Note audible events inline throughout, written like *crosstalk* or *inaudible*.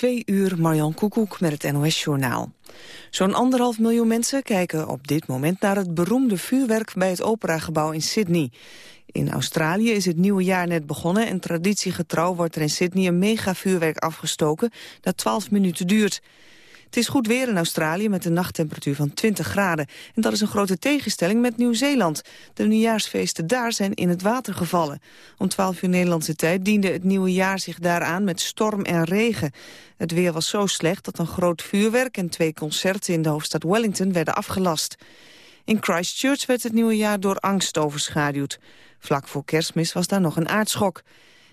twee uur Marjan Koekoek met het NOS-journaal. Zo'n anderhalf miljoen mensen kijken op dit moment naar het beroemde vuurwerk bij het operagebouw in Sydney. In Australië is het nieuwe jaar net begonnen en traditiegetrouw wordt er in Sydney een megavuurwerk afgestoken dat 12 minuten duurt. Het is goed weer in Australië met een nachttemperatuur van 20 graden. En dat is een grote tegenstelling met Nieuw-Zeeland. De nieuwjaarsfeesten daar zijn in het water gevallen. Om 12 uur Nederlandse tijd diende het nieuwe jaar zich daaraan met storm en regen. Het weer was zo slecht dat een groot vuurwerk en twee concerten in de hoofdstad Wellington werden afgelast. In Christchurch werd het nieuwe jaar door angst overschaduwd. Vlak voor kerstmis was daar nog een aardschok.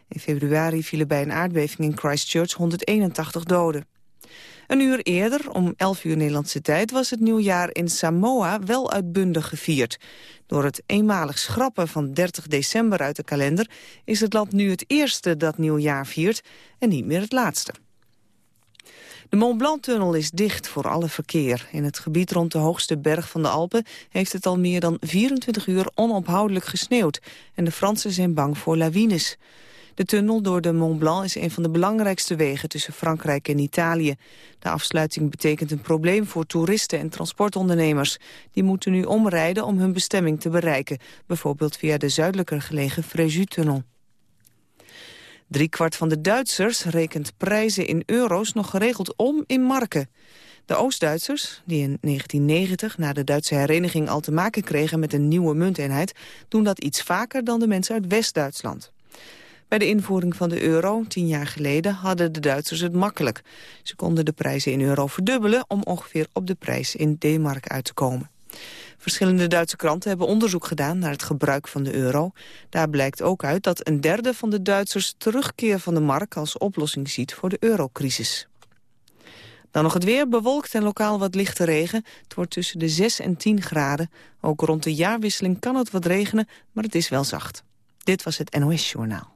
In februari vielen bij een aardbeving in Christchurch 181 doden. Een uur eerder, om 11 uur Nederlandse tijd, was het nieuwjaar in Samoa wel uitbundig gevierd. Door het eenmalig schrappen van 30 december uit de kalender is het land nu het eerste dat nieuwjaar viert en niet meer het laatste. De Mont Blanc-tunnel is dicht voor alle verkeer. In het gebied rond de hoogste berg van de Alpen heeft het al meer dan 24 uur onophoudelijk gesneeuwd. En de Fransen zijn bang voor lawines. De tunnel door de Mont Blanc is een van de belangrijkste wegen tussen Frankrijk en Italië. De afsluiting betekent een probleem voor toeristen en transportondernemers. Die moeten nu omrijden om hun bestemming te bereiken, bijvoorbeeld via de zuidelijker gelegen Fréjus-tunnel. kwart van de Duitsers rekent prijzen in euro's nog geregeld om in marken. De Oost-Duitsers, die in 1990 na de Duitse hereniging al te maken kregen met een nieuwe munteenheid, doen dat iets vaker dan de mensen uit West-Duitsland. Bij de invoering van de euro, tien jaar geleden, hadden de Duitsers het makkelijk. Ze konden de prijzen in euro verdubbelen om ongeveer op de prijs in D-mark uit te komen. Verschillende Duitse kranten hebben onderzoek gedaan naar het gebruik van de euro. Daar blijkt ook uit dat een derde van de Duitsers terugkeer van de mark als oplossing ziet voor de eurocrisis. Dan nog het weer, bewolkt en lokaal wat lichte regen. Het wordt tussen de 6 en 10 graden. Ook rond de jaarwisseling kan het wat regenen, maar het is wel zacht. Dit was het NOS Journaal.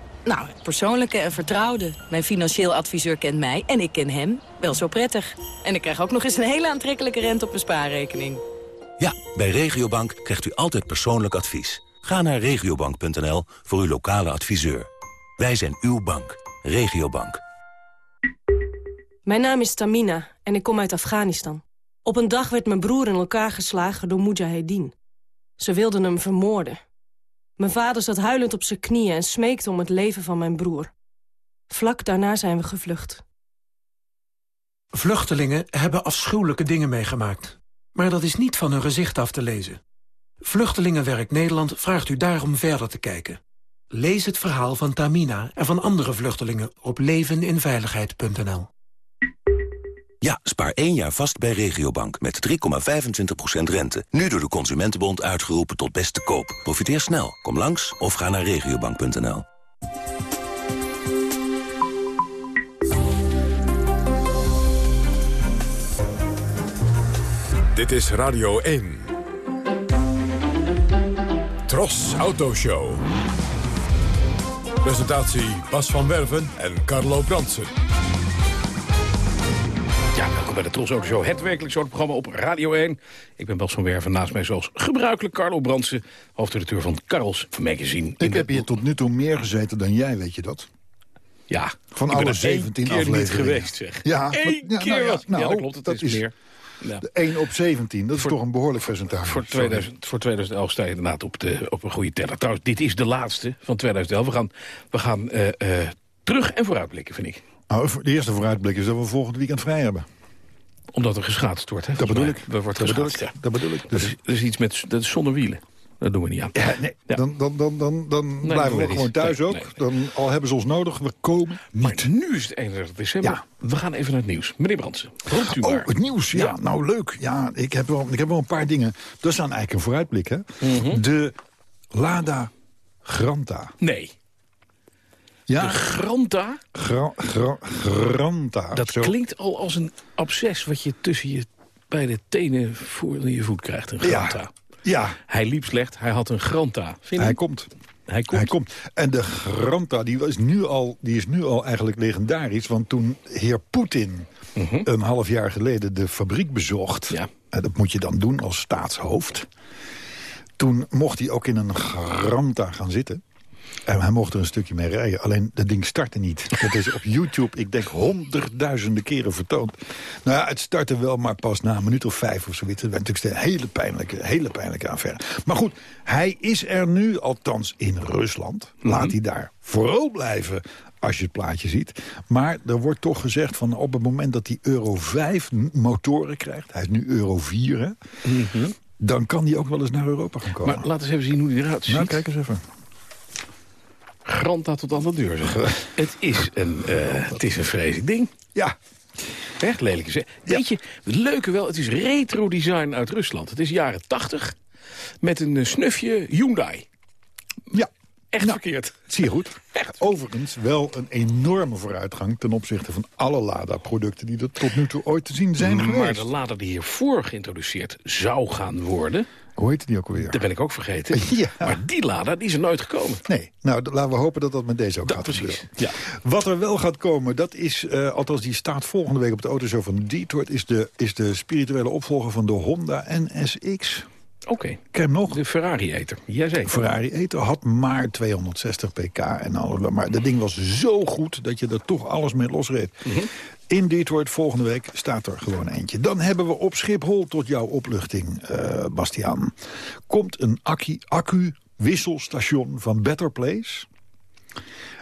Nou, persoonlijke en vertrouwde. Mijn financieel adviseur kent mij en ik ken hem wel zo prettig. En ik krijg ook nog eens een hele aantrekkelijke rente op mijn spaarrekening. Ja, bij Regiobank krijgt u altijd persoonlijk advies. Ga naar regiobank.nl voor uw lokale adviseur. Wij zijn uw bank. Regiobank. Mijn naam is Tamina en ik kom uit Afghanistan. Op een dag werd mijn broer in elkaar geslagen door Mujahedin. Ze wilden hem vermoorden. Mijn vader zat huilend op zijn knieën en smeekte om het leven van mijn broer. Vlak daarna zijn we gevlucht. Vluchtelingen hebben afschuwelijke dingen meegemaakt. Maar dat is niet van hun gezicht af te lezen. Vluchtelingenwerk Nederland vraagt u daarom verder te kijken. Lees het verhaal van Tamina en van andere vluchtelingen op leveninveiligheid.nl. Ja, spaar één jaar vast bij Regiobank met 3,25% rente. Nu door de Consumentenbond uitgeroepen tot beste koop. Profiteer snel. Kom langs of ga naar regiobank.nl. Dit is Radio 1. Tros Autoshow. Presentatie Bas van Werven en Carlo Bransen. Welkom bij de Tros Auto Show, het werkelijk zo'n programma op Radio 1. Ik ben Bas van Werven, naast mij zoals gebruikelijk Carlo Brandsen... hoofdredacteur van Carls Magazine. Ik heb hier tot nu toe meer gezeten dan jij, weet je dat? Ja, van alle 17 keer afleveringen. niet geweest, zeg. Ja, Eén ja, keer nou was nou, Ja, dat klopt, het dat is, is meer. Ja. De 1 op 17, dat is toch een behoorlijk percentage. Voor, Sorry. 2000, voor 2011 sta je inderdaad op, de, op een goede teller. Trouwens, dit is de laatste van 2011. We gaan, we gaan eh, eh, terug en vooruitblikken, vind ik. Nou, de eerste vooruitblik is dat we volgend weekend vrij hebben. Omdat er geschaatst wordt, hè? Dat bedoel ik. Er wordt Dat bedoel ik. ja. Dat bedoel ik. Dat Dus, is, dat is iets met dat is zonder wielen. Dat doen we niet aan. ja, nee, Ja. Dan, dan, dan, dan, dan dat blijven we gewoon thuis Nee, ook. Dan, al hebben ze ons nodig, we komen Maar niet. nu is het 31 december. Ja. We gaan even naar het nieuws. Meneer Brandsen, roept u Oh, maar. het nieuws. Ja, Ja. nou leuk. Ja, ik heb, wel, ik heb wel een paar dingen. Dat is dan eigenlijk een vooruitblik, hè. Mhm. De Lada Granta. Nee, Ja, de Granta, gra, gra, Granta. dat Zo. klinkt al als een absces wat je tussen je bij de tenen voor je voet krijgt, een granta. Ja, Hij liep slecht, hij had een granta. Vind hij komt. Hij komt. Hij komt. En de Granta die is, nu al, die is nu al eigenlijk legendarisch. Want toen heer Poetin een half jaar geleden de fabriek bezocht... Ja. en dat moet je dan doen als staatshoofd... toen mocht hij ook in een Granta gaan zitten... En hij mocht er een stukje mee rijden. Alleen dat ding startte niet. Dat is op YouTube, ik denk, honderdduizenden keren vertoond. Nou ja, het startte wel, maar pas na een minuut of vijf of zoiets. Dat werd natuurlijk een hele pijnlijke, hele pijnlijke affaire. Maar goed, hij is er nu, althans in Rusland. Laat hij daar vooral blijven als je het plaatje ziet. Maar er wordt toch gezegd van op het moment dat hij Euro 5 motoren krijgt... hij is nu Euro 4, hè, dan kan hij ook wel eens naar Europa gaan komen. Maar laten we eens even zien hoe hij eruit ziet. nou, kijk eens even. Granta tot aan de deur, zeg. *laughs* het, is een, eh, het is een vreselijk ding. Ja, Echt lelijk is. hè? Weet je, het leuke wel, het is retro design uit Rusland. Het is jaren 80 met een eh, snufje Hyundai. ja. Echt Nou, verkeerd. Zie je goed. *laughs* Echt. Overigens wel een enorme vooruitgang ten opzichte van alle Lada-producten die er tot nu toe ooit te zien zijn Maar geweest. de lader die hiervoor geïntroduceerd zou gaan worden... Hoe heet die ook alweer? dat ben ik ook vergeten. *laughs* Ja. Maar die lader die is er nooit gekomen. Nee, nou laten we hopen dat dat met deze ook Dat gaat precies. Ja. Wat er wel gaat komen, dat is, eh, althans die staat volgende week op de autoshow van Detroit... is de, is de spirituele opvolger van de Honda NSX. Oké, Ken hem nog? de Ferrari-eter. Jazeker. Ferrari Eter had maar 260 pk en alles. Maar dat ding was zo goed dat je er toch alles mee losreed. In Detroit volgende week staat er gewoon eentje. Dan hebben we op Schiphol tot jouw opluchting, eh Bastiaan... komt een accu- accu-wisselstation van Better Place...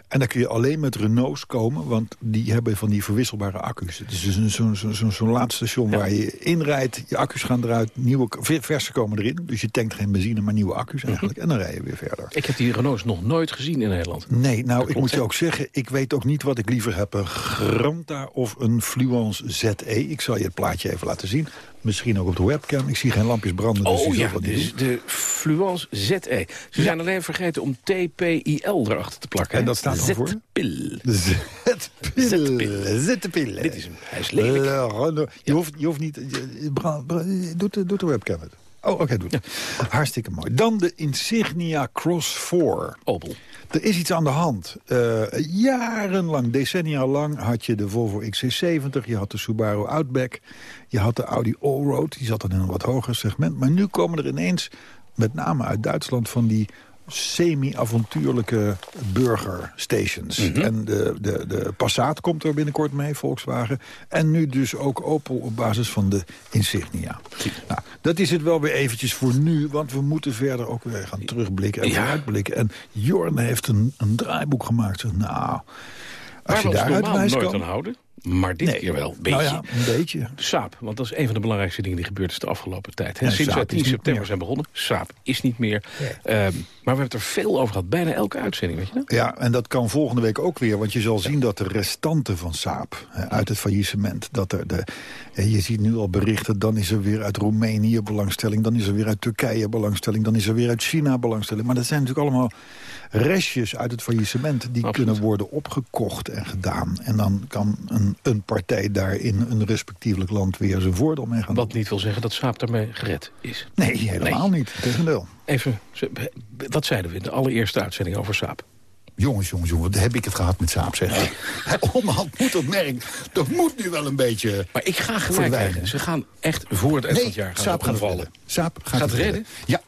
En dan kun je alleen met Renaults komen, want die hebben van die verwisselbare accu's. Het is dus zo'n zo, zo, zo'n laadstation waar je inrijdt, je accu's gaan eruit, nieuwe ver- verse komen erin. Dus je tankt geen benzine, maar nieuwe accu's eigenlijk. En dan rij je weer verder. Ik heb die Renaults nog nooit gezien in Nederland. Nee, nou, ik moet je ook zeggen, ik weet ook niet wat ik liever heb. Een Granta of een Fluence ZE. Ik zal je het plaatje even laten zien. Misschien ook op de webcam. Ik zie geen lampjes branden, dus Oh ja, niet dus de Fluence ZE. Ze zijn alleen vergeten om TPIL erachter te plakken. En hè? dat staat dan voor? Zetpil. Zetpil. Zetpil. Dit is hem. Hij is lelijk. Je, hoeft, je hoeft niet... Doet de, doet de webcam het. Oh, oké, doet. Hartstikke mooi. Dan de Insignia Cross 4. Opel. Er is iets aan de hand. Eh, jarenlang, decennia lang, had je de Volvo XC70... je had de Subaru Outback, je had de Audi Allroad... die zat dan in een wat hoger segment. Maar nu komen er ineens, met name uit Duitsland... van die semi-avontuurlijke burgerstations. En de, de, de Passat komt er binnenkort mee, Volkswagen. En nu dus ook Opel op basis van de Insignia. Nou, dat is het wel weer eventjes voor nu, want we moeten verder ook weer gaan terugblikken en Ja. vooruitblikken. En Jorn heeft een, een draaiboek gemaakt. Nou, als Waar je daaruit normaal wijs nooit kan... aan houden. Maar dit keer wel. Beetje. Nou ja, een beetje. Saap, want dat is een van de belangrijkste dingen die gebeurd is de afgelopen tijd. Sinds is 10 niet september meer. zijn begonnen. Saap is niet meer. Ehm, maar we hebben het er veel over gehad. Bijna elke uitzending, weet je dat? Ja, en dat kan volgende week ook weer. Want je zal zien dat de restanten van Saab hè, uit het faillissement... Dat er de, je ziet nu al berichten, dan is er weer uit Roemenië belangstelling... dan is er weer uit Turkije belangstelling... dan is er weer uit China belangstelling. Maar dat zijn natuurlijk allemaal restjes uit het faillissement... die Absoluut. kunnen worden opgekocht en gedaan. En dan kan een, een partij daar in een respectievelijk land... weer zijn voordeel mee gaan Wat doen. niet wil zeggen dat Saap daarmee gered is. Nee, helemaal niet. Tegendeel. Even, wat zeiden we in de allereerste uitzending over Saap? Jongens, jongens, jongens, wat heb ik het gehad met Saab, zeg. *laughs* Onderhand moet dat merk, dat moet nu wel een beetje... Maar ik ga gelijk krijgen. Ze gaan echt voor het eind van Nee, het jaar gaan Saab gaat redden. Saab gaat, Gaat het redden? Ja.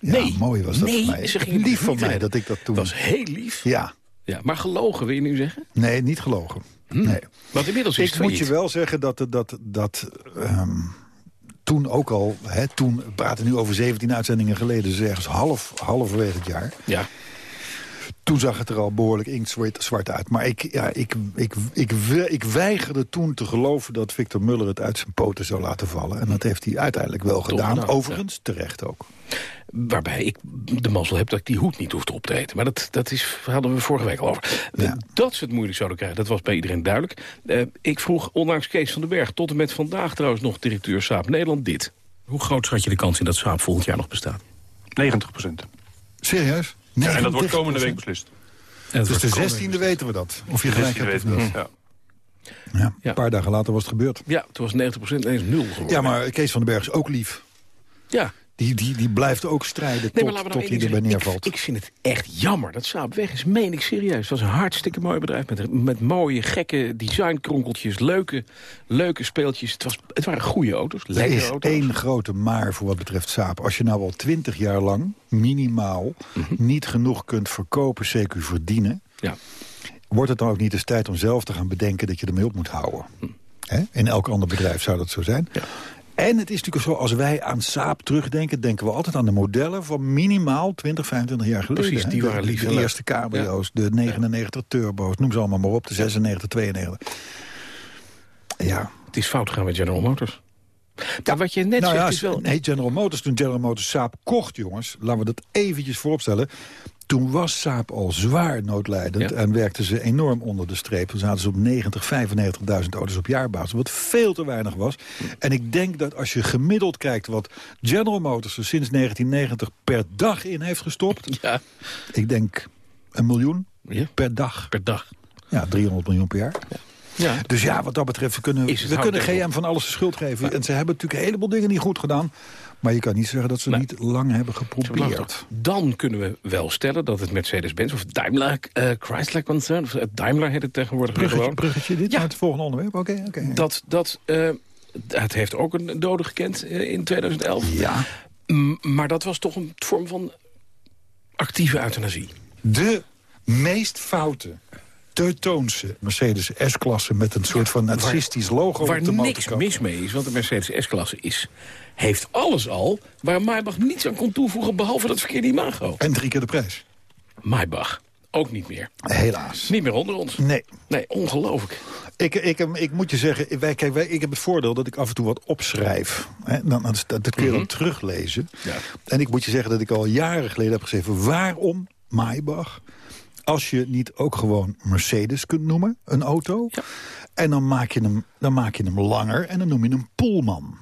Ja, Nee, mooi was dat nee, voor mij. ze Lief van mij dat ik dat toen... Dat was heel lief. Ja, Ja, maar gelogen wil je nu zeggen? nee, niet gelogen. Nee. Want inmiddels is Ik het moet je wel zeggen dat, dat, dat ehm, toen ook al... Hè, toen, we praten nu over 17 uitzendingen geleden... dus ergens half, halverwege het jaar... Ja. Toen zag het er al behoorlijk inktzwart zwart uit. Maar ik, ja, ik, ik, ik, ik weigerde toen te geloven dat Victor Muller het uit zijn poten zou laten vallen. En dat heeft hij uiteindelijk wel gedaan. Overigens, terecht ook. Waarbij ik de mazzel heb dat ik die hoed niet hoef op te eten. Maar dat, dat is, hadden we vorige week al over. Ja. Dat ze het moeilijk zouden krijgen, dat was bij iedereen duidelijk. Eh, ik vroeg ondanks Kees van den Berg tot en met vandaag trouwens nog directeur Saab Nederland dit. Hoe groot schat je de kans in dat Saab volgend jaar nog bestaat? 90 procent. Serieus? Ja, en dat wordt 90%. komende week beslist. Dus de 16e weten we dat. Of je gelijk 16e hebt. weten of we niet. dat, ja. Ja, een paar dagen later was het gebeurd. Ja, toen was 90% ineens nul geworden. Ja, maar Kees van den Berg is ook lief. Ja, Die, die, die blijft ook strijden Nee, tot, nou tot hij ding erbij neervalt. Ik, ik vind het echt jammer dat Saab weg is. Meen ik serieus. Het was een hartstikke mooi bedrijf. Met, met mooie, gekke designkronkeltjes. Leuke, leuke speeltjes. Het, was, het waren goede auto's. er is auto's. één grote maar voor wat betreft Saab. Als je nou al twintig jaar lang, minimaal, niet genoeg kunt verkopen, CQ verdienen... Ja. wordt het dan ook niet eens tijd om zelf te gaan bedenken dat je ermee op moet houden? Hè? In elk ander bedrijf zou dat zo zijn. Ja. En het is natuurlijk zo, als wij aan Saab terugdenken... denken we altijd aan de modellen van minimaal 20, 25 jaar geleden. Precies, die waren lief De, eerste cabrio's, de 99 turbo's, noem ze allemaal maar op. De 96, 92. Ja, Het is fout gegaan met General Motors. Maar wat je net nou zegt ja, is wel... nee, General Motors, toen General Motors Saab kocht, jongens... laten we dat eventjes vooropstellen... toen was Saab al zwaar noodlijdend... Ja. en werkten ze enorm onder de streep. Toen zaten ze op 90, 95.000 auto's op jaarbasis... wat veel te weinig was. En ik denk dat als je gemiddeld kijkt... wat General Motors er sinds 1990 per dag in heeft gestopt... Ja, ik denk een miljoen ja, per dag. per dag. Ja, 300 miljoen per jaar. Ja. Dus ja, wat dat betreft, we kunnen, we kunnen. GM van alles de schuld geven. En ze hebben natuurlijk een heleboel dingen niet goed gedaan. Maar je kan niet zeggen dat ze Nee. niet lang hebben geprobeerd. Dan kunnen we wel stellen dat het Mercedes-Benz of Daimler, eh, Chrysler concern, of eh, Daimler heet het tegenwoordig Bruggetje, gewoon. bruggetje dit Ja. het volgende onderwerp? Oké, oké. Dat, dat, eh, het heeft ook een dode gekend in 2011. Ja, M- maar dat was toch een vorm van actieve euthanasie. de meest foute, teutoonse Mercedes S-klasse... met een soort van nazistisch logo Waar op de niks motorkap. mis mee is, want de Mercedes S-klasse is, heeft alles al... waar Maybach niets aan kon toevoegen behalve dat verkeerde imago. En drie keer de prijs. Maybach, ook niet meer. Helaas. Niet meer onder ons. Nee. Nee, ongelooflijk. Ik, ik, ik moet je zeggen, wij, kijk, wij, ik heb het voordeel dat ik af en toe wat opschrijf. Hè? Dan, dat, dat kun je dan teruglezen. Ja. En ik moet je zeggen dat ik al jaren geleden heb geschreven... waarom Maybach, als je niet ook gewoon Mercedes kunt noemen, een auto... Ja. en dan maak, je hem, dan maak je hem langer en dan noem je hem Pullman.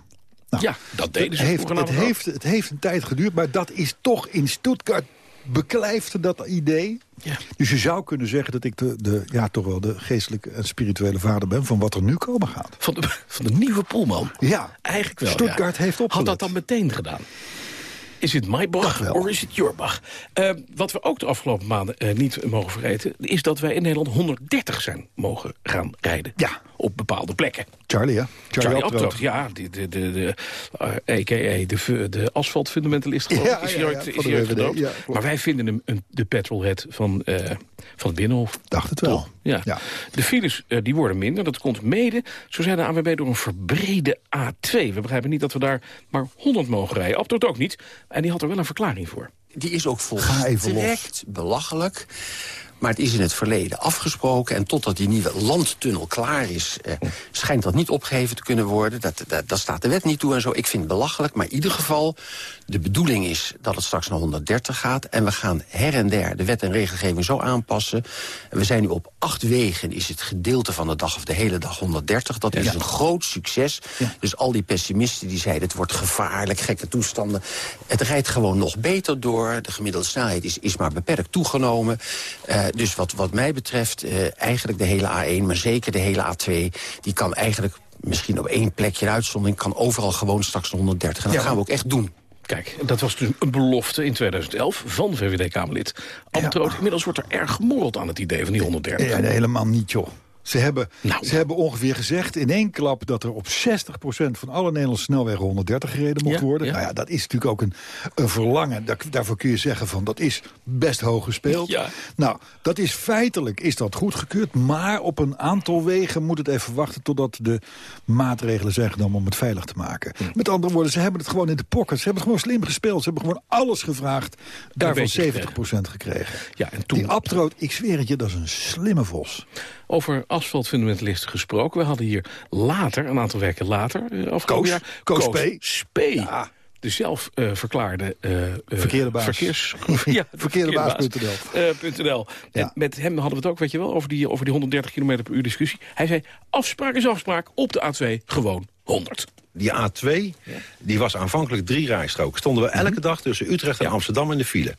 Nou, Ja, dat deden ze het heeft, het, heeft, het heeft een tijd geduurd, maar dat is toch in Stuttgart beklijft dat idee. Ja. Dus je zou kunnen zeggen dat ik de, de, ja, toch wel de geestelijke en spirituele vader ben... van wat er nu komen gaat. Van de, van de nieuwe Poelman. Ja, Eigenlijk wel, Stuttgart ja. heeft Had opgelet. dat dan meteen gedaan? Is het my Bach of is het your Bach? Eh, wat we ook de afgelopen maanden eh, niet mogen vergeten... is dat wij in Nederland 130 zijn mogen gaan rijden. Ja. Op bepaalde plekken. Charlie, hè? Charlie. Abtroot, ja, de, de, de, de, eh, a.k.a. de, de asfaltfundamentalist geloof Ja, ik, is ja, hij ja, is de gedoopt. ja, maar wij vinden hem een, de petrolhead van, eh, van het Binnenhof. Dacht het wel. Toch? Ja. Ja. De files eh, die worden minder. Dat komt mede, zo zei de ANWB, door een verbrede A2. We begrijpen niet dat we daar maar 100 mogen rijden. Abtroot ook niet. En die had er wel een verklaring voor. Die is ook volstrekt belachelijk. Maar het is in het verleden afgesproken. En totdat die nieuwe landtunnel klaar is... Eh, schijnt dat niet opgeheven te kunnen worden. Dat, dat, dat staat de wet niet toe en zo. Ik vind het belachelijk. Maar in ieder geval, de bedoeling is dat het straks naar 130 gaat. En we gaan her en der de wet en regelgeving zo aanpassen. En we zijn nu op acht wegen. Is het gedeelte van de dag of de hele dag 130. Dat is een groot succes. Dus al die pessimisten die zeiden... het wordt gevaarlijk, gekke toestanden. Het rijdt gewoon nog beter door. De gemiddelde snelheid is, is maar beperkt toegenomen. Eh, dus wat, wat mij betreft eh, eigenlijk de hele A1... maar zeker de hele A2... die kan eigenlijk misschien op één plekje een uitzondering... kan overal gewoon straks naar 130. En dat Ja, gaan we ook echt doen. Kijk, dat was dus een belofte in 2011 van VVD-Kamerlid Abtroot. Inmiddels wordt er erg gemorreld aan het idee van die 130. Ja, nee, helemaal niet, joh. Ze hebben, Nou. ze hebben ongeveer gezegd in één klap... dat er op 60% van alle Nederlandse snelwegen 130 gereden mocht Ja, worden. ja. Nou ja, dat is natuurlijk ook een, een verlangen. Daar, daarvoor kun je zeggen van dat is best hoog gespeeld. Ja. Nou, dat is feitelijk is dat goedgekeurd. Maar op een aantal wegen moet het even wachten... totdat de maatregelen zijn genomen om het veilig te maken. Met andere woorden, ze hebben het gewoon in de pocket. Ze hebben gewoon slim gespeeld. Ze hebben gewoon alles gevraagd. Daarvan beetje 70% gekregen. Ja, en toen Die Abtroot, ik zweer het je, dat is een slimme vos. over asfaltfundamentalisten gesproken. We hadden hier later, een aantal weken later, afgelopen Koos. jaar... Koos Spee. Spee. Ja. De zelf eh, verklaarde... eh, Verkeerde baas. Verkeers, *laughs* ja, de Verkeerdebaas.nl. Ja. met hem hadden we het ook, weet je wel, over die, over die 130 km per uur discussie. Hij zei, afspraak is afspraak, op de A2 gewoon 100. Die A2, die was aanvankelijk drie rijstroken. Stonden we elke dag tussen Utrecht en Amsterdam in de file.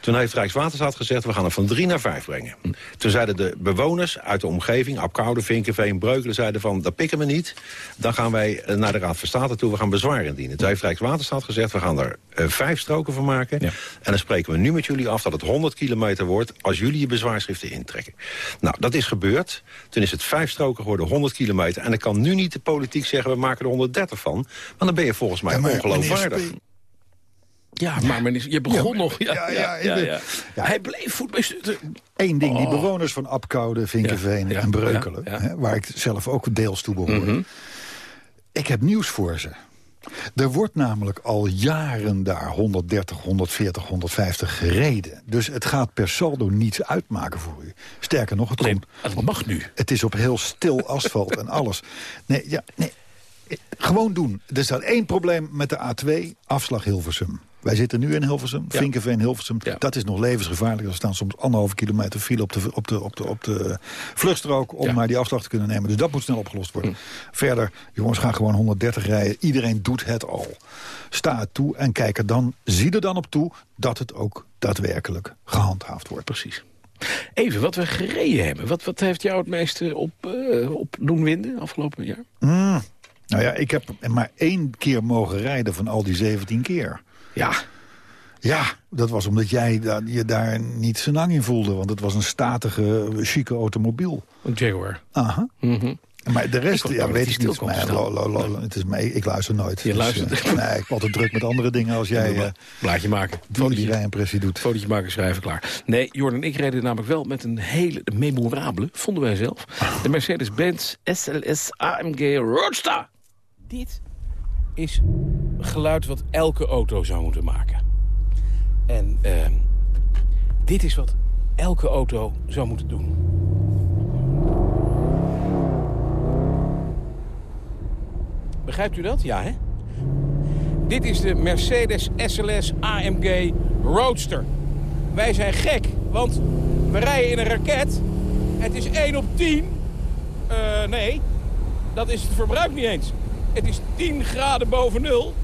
Toen heeft Rijkswaterstaat gezegd, we gaan er van drie naar vijf brengen. Toen zeiden de bewoners uit de omgeving, Apkoude, Vinkenveen, Breukelen... zeiden van, dat pikken we niet. Dan gaan wij eh, naar de Raad van State toe, we gaan bezwaar indienen. Toen heeft Rijkswaterstaat gezegd, we gaan er eh, vijf stroken van maken. En dan spreken we nu met jullie af dat het 100 kilometer wordt... als jullie je bezwaarschriften intrekken. Nou, dat is gebeurd. Toen is het vijf stroken geworden, 100 kilometer. En dan kan nu niet de politiek zeggen, we maken er 130 van. Want dan ben je volgens mij ongeloofwaardig. Ja, maar men is, je begon nog. Ja, ja, ja, ja, ja, ja. Ja. Hij bleef voetbalster. Eén ding, die Oh. bewoners van Apkoude, Vinkenveen Ja, ja, en Breukelen... ja, ja. Hè, waar ik zelf ook deels toe behoor... Mhm. ik heb nieuws voor ze. Er wordt namelijk al jaren daar 130, 140, 150 gereden. Dus het gaat per saldo niets uitmaken voor u. Sterker nog, het, Nee, komt, het mag nu. het is op heel stil asfalt en alles. Nee, ja, nee, gewoon doen. Er staat één probleem met de A2, afslag Hilversum. Wij zitten nu in Hilversum, Ja. Vinkenveen, Hilversum. Ja. Dat is nog levensgevaarlijk. Er staan soms anderhalve kilometer file op de, op de, op de, op de vluchtstrook... om Ja. maar die afslag te kunnen nemen. Dus dat moet snel opgelost worden. Hm. Verder, jongens, gaan gewoon 130 rijden. Iedereen doet het al. Sta het toe en kijk er dan, zie er dan op toe... dat het ook daadwerkelijk gehandhaafd wordt. Precies. Even, wat we gereden hebben. Wat, wat heeft jou het meeste op, eh, op doen winden afgelopen jaar? Mm. Nou ja, ik heb maar één keer mogen rijden van al die 17 keer. Ja, Ja, dat was omdat jij je daar niet zo lang in voelde. Want het was een statige, chique automobiel. een Jaguar. Aha. Mhm. Maar de rest, Ik ja, weet ik niet. Maar, te lo- lo- lo- het is mij, ik luister nooit. Je luistert. eh, nee, ik ben altijd druk met andere dingen als *laughs* jij eh Blaadje maken. die, die Fotootje, rijimpressie doet. fotootje maken, schrijven, klaar. Nee, Jordan en ik reden namelijk wel met een hele memorabele, vonden wij zelf. De Mercedes-Benz SLS AMG Roadster. Dit is geluid wat elke auto zou moeten maken. En ehm, dit is wat elke auto zou moeten doen. Begrijpt u dat? Ja, hè? Dit is de Mercedes SLS AMG Roadster. Wij zijn gek, want we rijden in een raket. Het is 1 op 10. Eh, nee, dat is het verbruik niet eens. Het is 10 graden boven nul.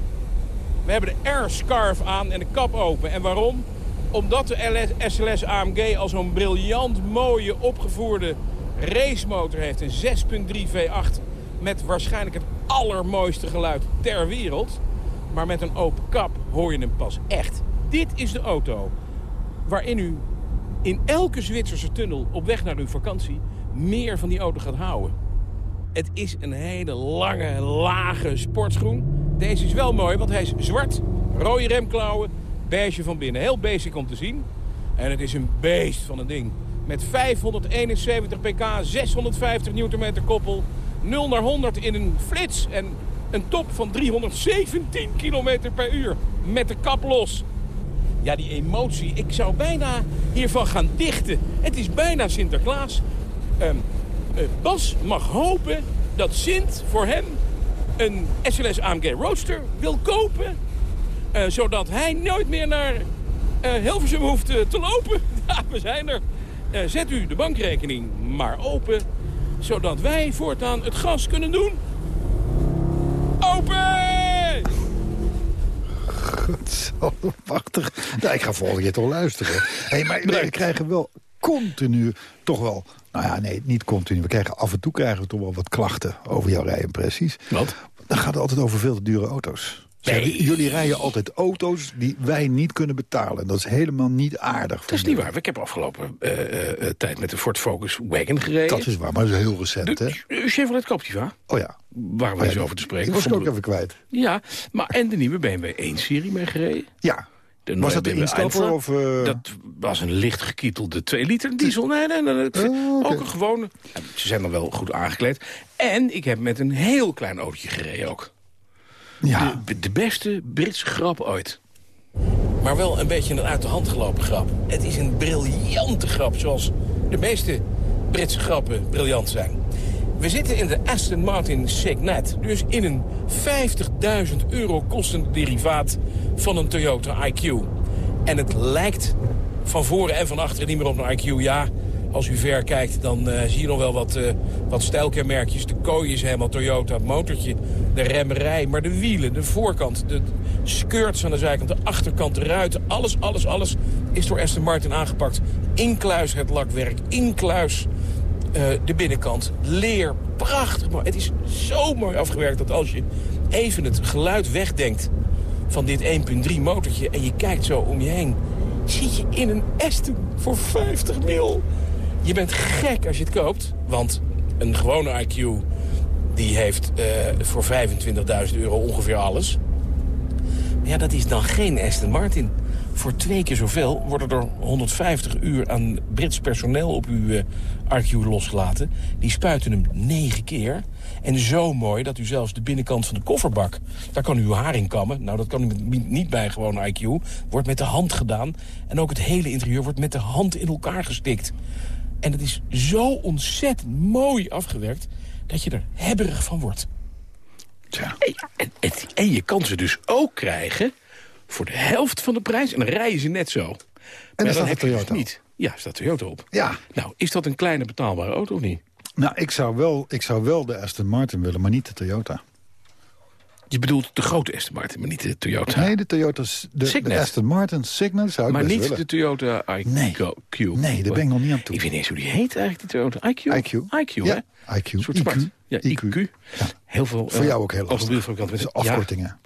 We hebben de airscarf aan en de kap open. En waarom? Omdat de LS SLS AMG al zo'n briljant mooie opgevoerde racemotor heeft. Een 6.3 V8 met waarschijnlijk het allermooiste geluid ter wereld. Maar met een open kap hoor je hem pas echt. Dit is de auto waarin u in elke Zwitserse tunnel op weg naar uw vakantie meer van die auto gaat houden. Het is een hele lange, lage sportschoen. Deze is wel mooi, want hij is zwart, rode remklauwen, beige van binnen. Heel basic om te zien. En het is een beest van een ding. Met 571 pk, 650 Nm koppel, 0 naar 100 in een flits en een top van 317 km per uur. Met de kap los. Ja, die emotie. Ik zou bijna hiervan gaan dichten. Het is bijna Sinterklaas. Ehm, eh, Bas mag hopen dat Sint voor hem een SLS AMG Roadster wil kopen. eh, zodat hij nooit meer naar eh, Hilversum hoeft eh, te lopen. Ja, we zijn er. Eh, zet u de bankrekening maar open. Zodat wij voortaan het gas kunnen doen. Open! *laughs* Zo machtig. Nou, ik ga volgende keer toch luisteren. Hey, maar we krijgen wel continu toch wel... Nou ja, nee, niet continu. We krijgen af en toe krijgen we toch wel wat klachten over jouw rijimpressies. Wat? Dan gaat het altijd over veel te dure auto's. Jullie rijden altijd auto's die wij niet kunnen betalen. Dat is helemaal niet aardig. Dat is niet waar. Ik heb afgelopen eh, eh, eh, tijd met de Ford Focus Wagon gereden. Dat is waar, maar dat is heel recent, hè? Chevrolet Captiva, Oh ja. waar we Oh ja, eens over te spreken. Die was ik ook even kwijt. Ja, maar en de nieuwe BMW 1-serie mee gereden. Ja. De Was dat de BMW instapper of... eh, Dat was een licht gekietelde 2 liter diesel. Nee, nee, nee. nee. Oh. Ook een gewone. Ze zijn dan wel goed aangekleed. En ik heb met een heel klein autootje gereden ook. ja. De, de beste Britse grap ooit. Maar wel een beetje een uit de hand gelopen grap. Het is een briljante grap, zoals de meeste Britse grappen briljant zijn. We zitten in de Aston Martin Signet. Dus in een 50.000 euro kostend derivaat van een Toyota IQ. En het lijkt van voren en van achteren niet meer op een IQ. Ja, Als u ver kijkt, dan uh, zie je nog wel wat, uh, wat stijlkenmerkjes. De kooi is helemaal Toyota, het motortje, de remmerij. Maar de wielen, de voorkant, de skirts aan de zijkant, de achterkant, de ruiten. Alles, alles, alles is door Aston Martin aangepakt. Inkluis het lakwerk, inkluis uh, de binnenkant. Leer, prachtig mooi. Het is zo mooi afgewerkt dat als je even het geluid wegdenkt van dit 1.3 motortje... en je kijkt zo om je heen, zit je in een Aston voor 50 mil. Je bent gek als je het koopt, want een gewone IQ... die heeft uh, voor 25.000 euro ongeveer alles. Maar ja, dat is dan geen Aston Martin. Voor twee keer zoveel worden er 150 uur aan Brits personeel op uw IQ losgelaten. Die spuiten hem negen keer... En zo mooi dat u zelfs de binnenkant van de kofferbak... daar kan u uw haar in kammen. Nou, dat kan u niet bij gewoon IQ. Wordt met de hand gedaan. En ook het hele interieur wordt met de hand in elkaar gestikt. En het is zo ontzettend mooi afgewerkt... dat je er hebberig van wordt. Tja. En, en, en je kan ze dus ook krijgen voor de helft van de prijs. En dan rijden ze net zo. En maar dan heb staat je Toyota dus niet. Ja, staat Toyota op. Ja. Nou, is dat een kleine betaalbare auto of niet? Nou, ik zou, wel, ik zou wel de Aston Martin willen, maar niet de Toyota. Je bedoelt de grote Aston Martin, maar niet de Toyota? Nee, de Toyota's, de, Aston Martin Signet zou ik maar niet willen. de Toyota IQ. Nee. Nee, daar ben ik nog niet aan toe. Ik weet niet eens hoe die heet eigenlijk, die Toyota. IQ? IQ. IQ, Ja, hè? IQ. Een soort IQ. smart. Ja, IQ. Heel veel... Voor eh, jou ook heel lastig. ja, afkortingen.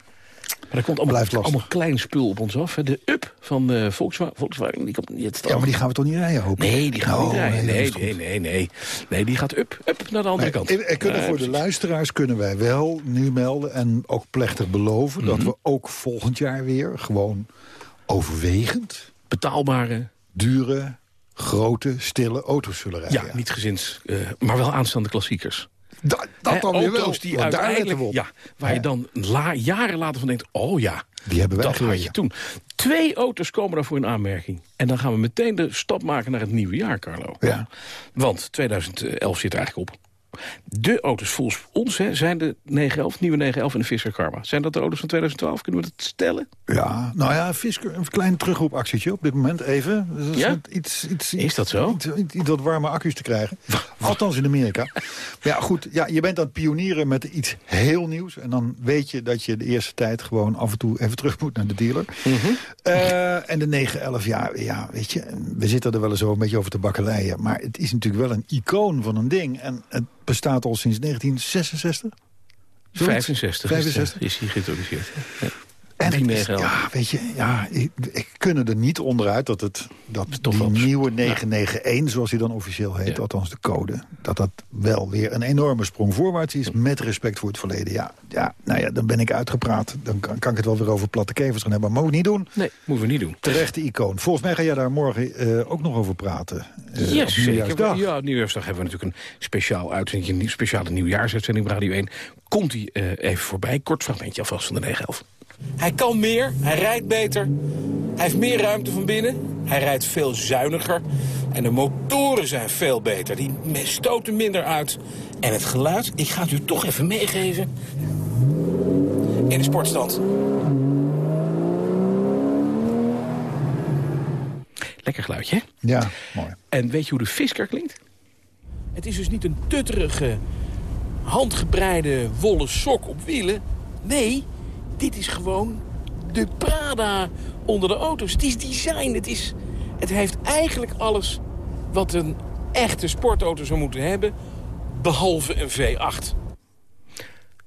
Maar er komt allemaal, allemaal klein spul op ons af. hè. De Up van eh, Volkswagen, Volkswagen, die komt niet Ja, maar die gaan we toch niet rijden, hoop ik? Nee, die gaan Oh, niet rijden. dat Nee, nee, nee, nee. Nee, die gaat up, up naar de andere Nee, kant. er- er kunnen Ja, voor de luisteraars kunnen wij wel nu melden... en ook plechtig beloven Mhm. dat we ook volgend jaar weer... gewoon overwegend Betaalbare, dure, grote, stille auto's zullen rijden. ja, niet gezins, eh, maar wel aanstaande klassiekers. Da- dat dan weer wel, die uiteindelijk, ja, waar je dan la- jaren later van denkt, oh ja, Die hebben wij dat had je toen. Twee auto's komen daarvoor in aanmerking. En dan gaan we meteen de stap maken naar het nieuwe jaar, Carlo. Ja. Want 2011 zit er eigenlijk op. De auto's volgens ons hè, zijn de 911, nieuwe 911 en de Fisker Karma. Zijn dat de auto's van 2012? Kunnen we dat stellen? Ja, nou ja, Fisker, een klein terugroepactietje op dit moment even. Dus Ja? Iets, iets, Is dat zo? Iets, iets, iets wat warme accu's te krijgen. Althans in Amerika. Maar ja, goed, ja, je bent aan het pionieren met iets heel nieuws. En dan weet je dat je de eerste tijd gewoon af en toe even terug moet naar de dealer. Mhm. Eh, en de 911, ja, ja, weet je, we zitten er wel eens zo een beetje over te bakkeleien. Maar het is natuurlijk wel een icoon van een ding. En het bestaat al sinds 1966. Zoiets? 65, 65. is hij geïntroduceerd. Ja. En Die 911. ja, weet je, ja, ik, ik kunnen er niet onderuit dat, het, dat toch die nieuwe 991, zoals hij dan officieel heet, Ja. althans de code, dat dat wel weer een enorme sprong voorwaarts is, met respect voor het verleden. Ja, ja nou ja, dan ben ik uitgepraat. Dan kan, kan ik het wel weer over platte kevers gaan hebben, maar moet ik niet doen. Nee, moeten we niet doen. Terechte icoon. Volgens mij ga jij daar morgen eh, ook nog over praten. Ja, op zeker. Ja, op Nieuwjaarsdag hebben we natuurlijk een speciaal uitzending, een speciale nieuwjaarsuitzending bij Radio 1. Komt hij eh, even voorbij. Kort fragmentje alvast van de 911. Hij kan meer, hij rijdt beter, hij heeft meer ruimte van binnen, hij rijdt veel zuiniger en de motoren zijn veel beter. Die stoten minder uit. En het geluid, ik ga het u toch even meegeven, in de sportstand. Lekker geluidje, hè? Ja, mooi. En weet je hoe de Fisker klinkt? Het is dus niet een tutterige, handgebreide wollen sok op wielen. Nee, dit is gewoon de Prada onder de auto's. Het is design, het, is, het heeft eigenlijk alles wat een echte sportauto zou moeten hebben... behalve een V8.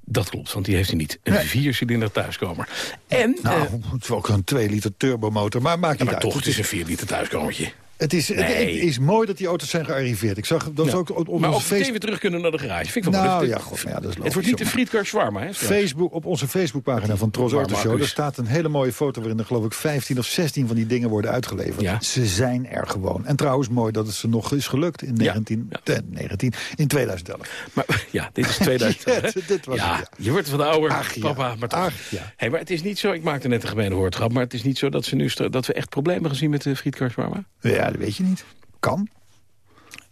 Dat klopt, want die heeft hij niet. Een Nee. viercilinder thuiskomer. En, Nou, eh, het is ook een 2 liter turbomotor, maar maakt ja, niet maar uit. toch, het is een 4 liter thuiskomertje. Het is, het- Nee. het is mooi dat die auto's zijn gearriveerd. Ik zag dat Ja. ook op maar onze Facebook. weer terug kunnen naar de garage. Vind ik wel Nou ja, Het- god, ja, dat is Het logisch, wordt niet de frietkar shawarma, hè? straks. Facebook, op onze Facebookpagina van Tros Auto Show... er staat een hele mooie foto waarin er geloof ik 15 of 16 van die dingen worden uitgeleverd. Ja. Ze zijn er gewoon. En trouwens mooi dat het ze nog is gelukt in, 19, ja. eh, 19, in 2011. Maar ja, dit is 2000. Ja, *laughs* hè? dit was ja, het, je wordt wat ouder, Ach, ja. papa. Maar, toch. Ach, hey, maar het is niet zo, ik maakte net een gemene woordgrap... maar het is niet zo dat, ze nu dat we echt problemen gaan zien met de frietkar shawarma. Ja, dat weet je niet. Kan.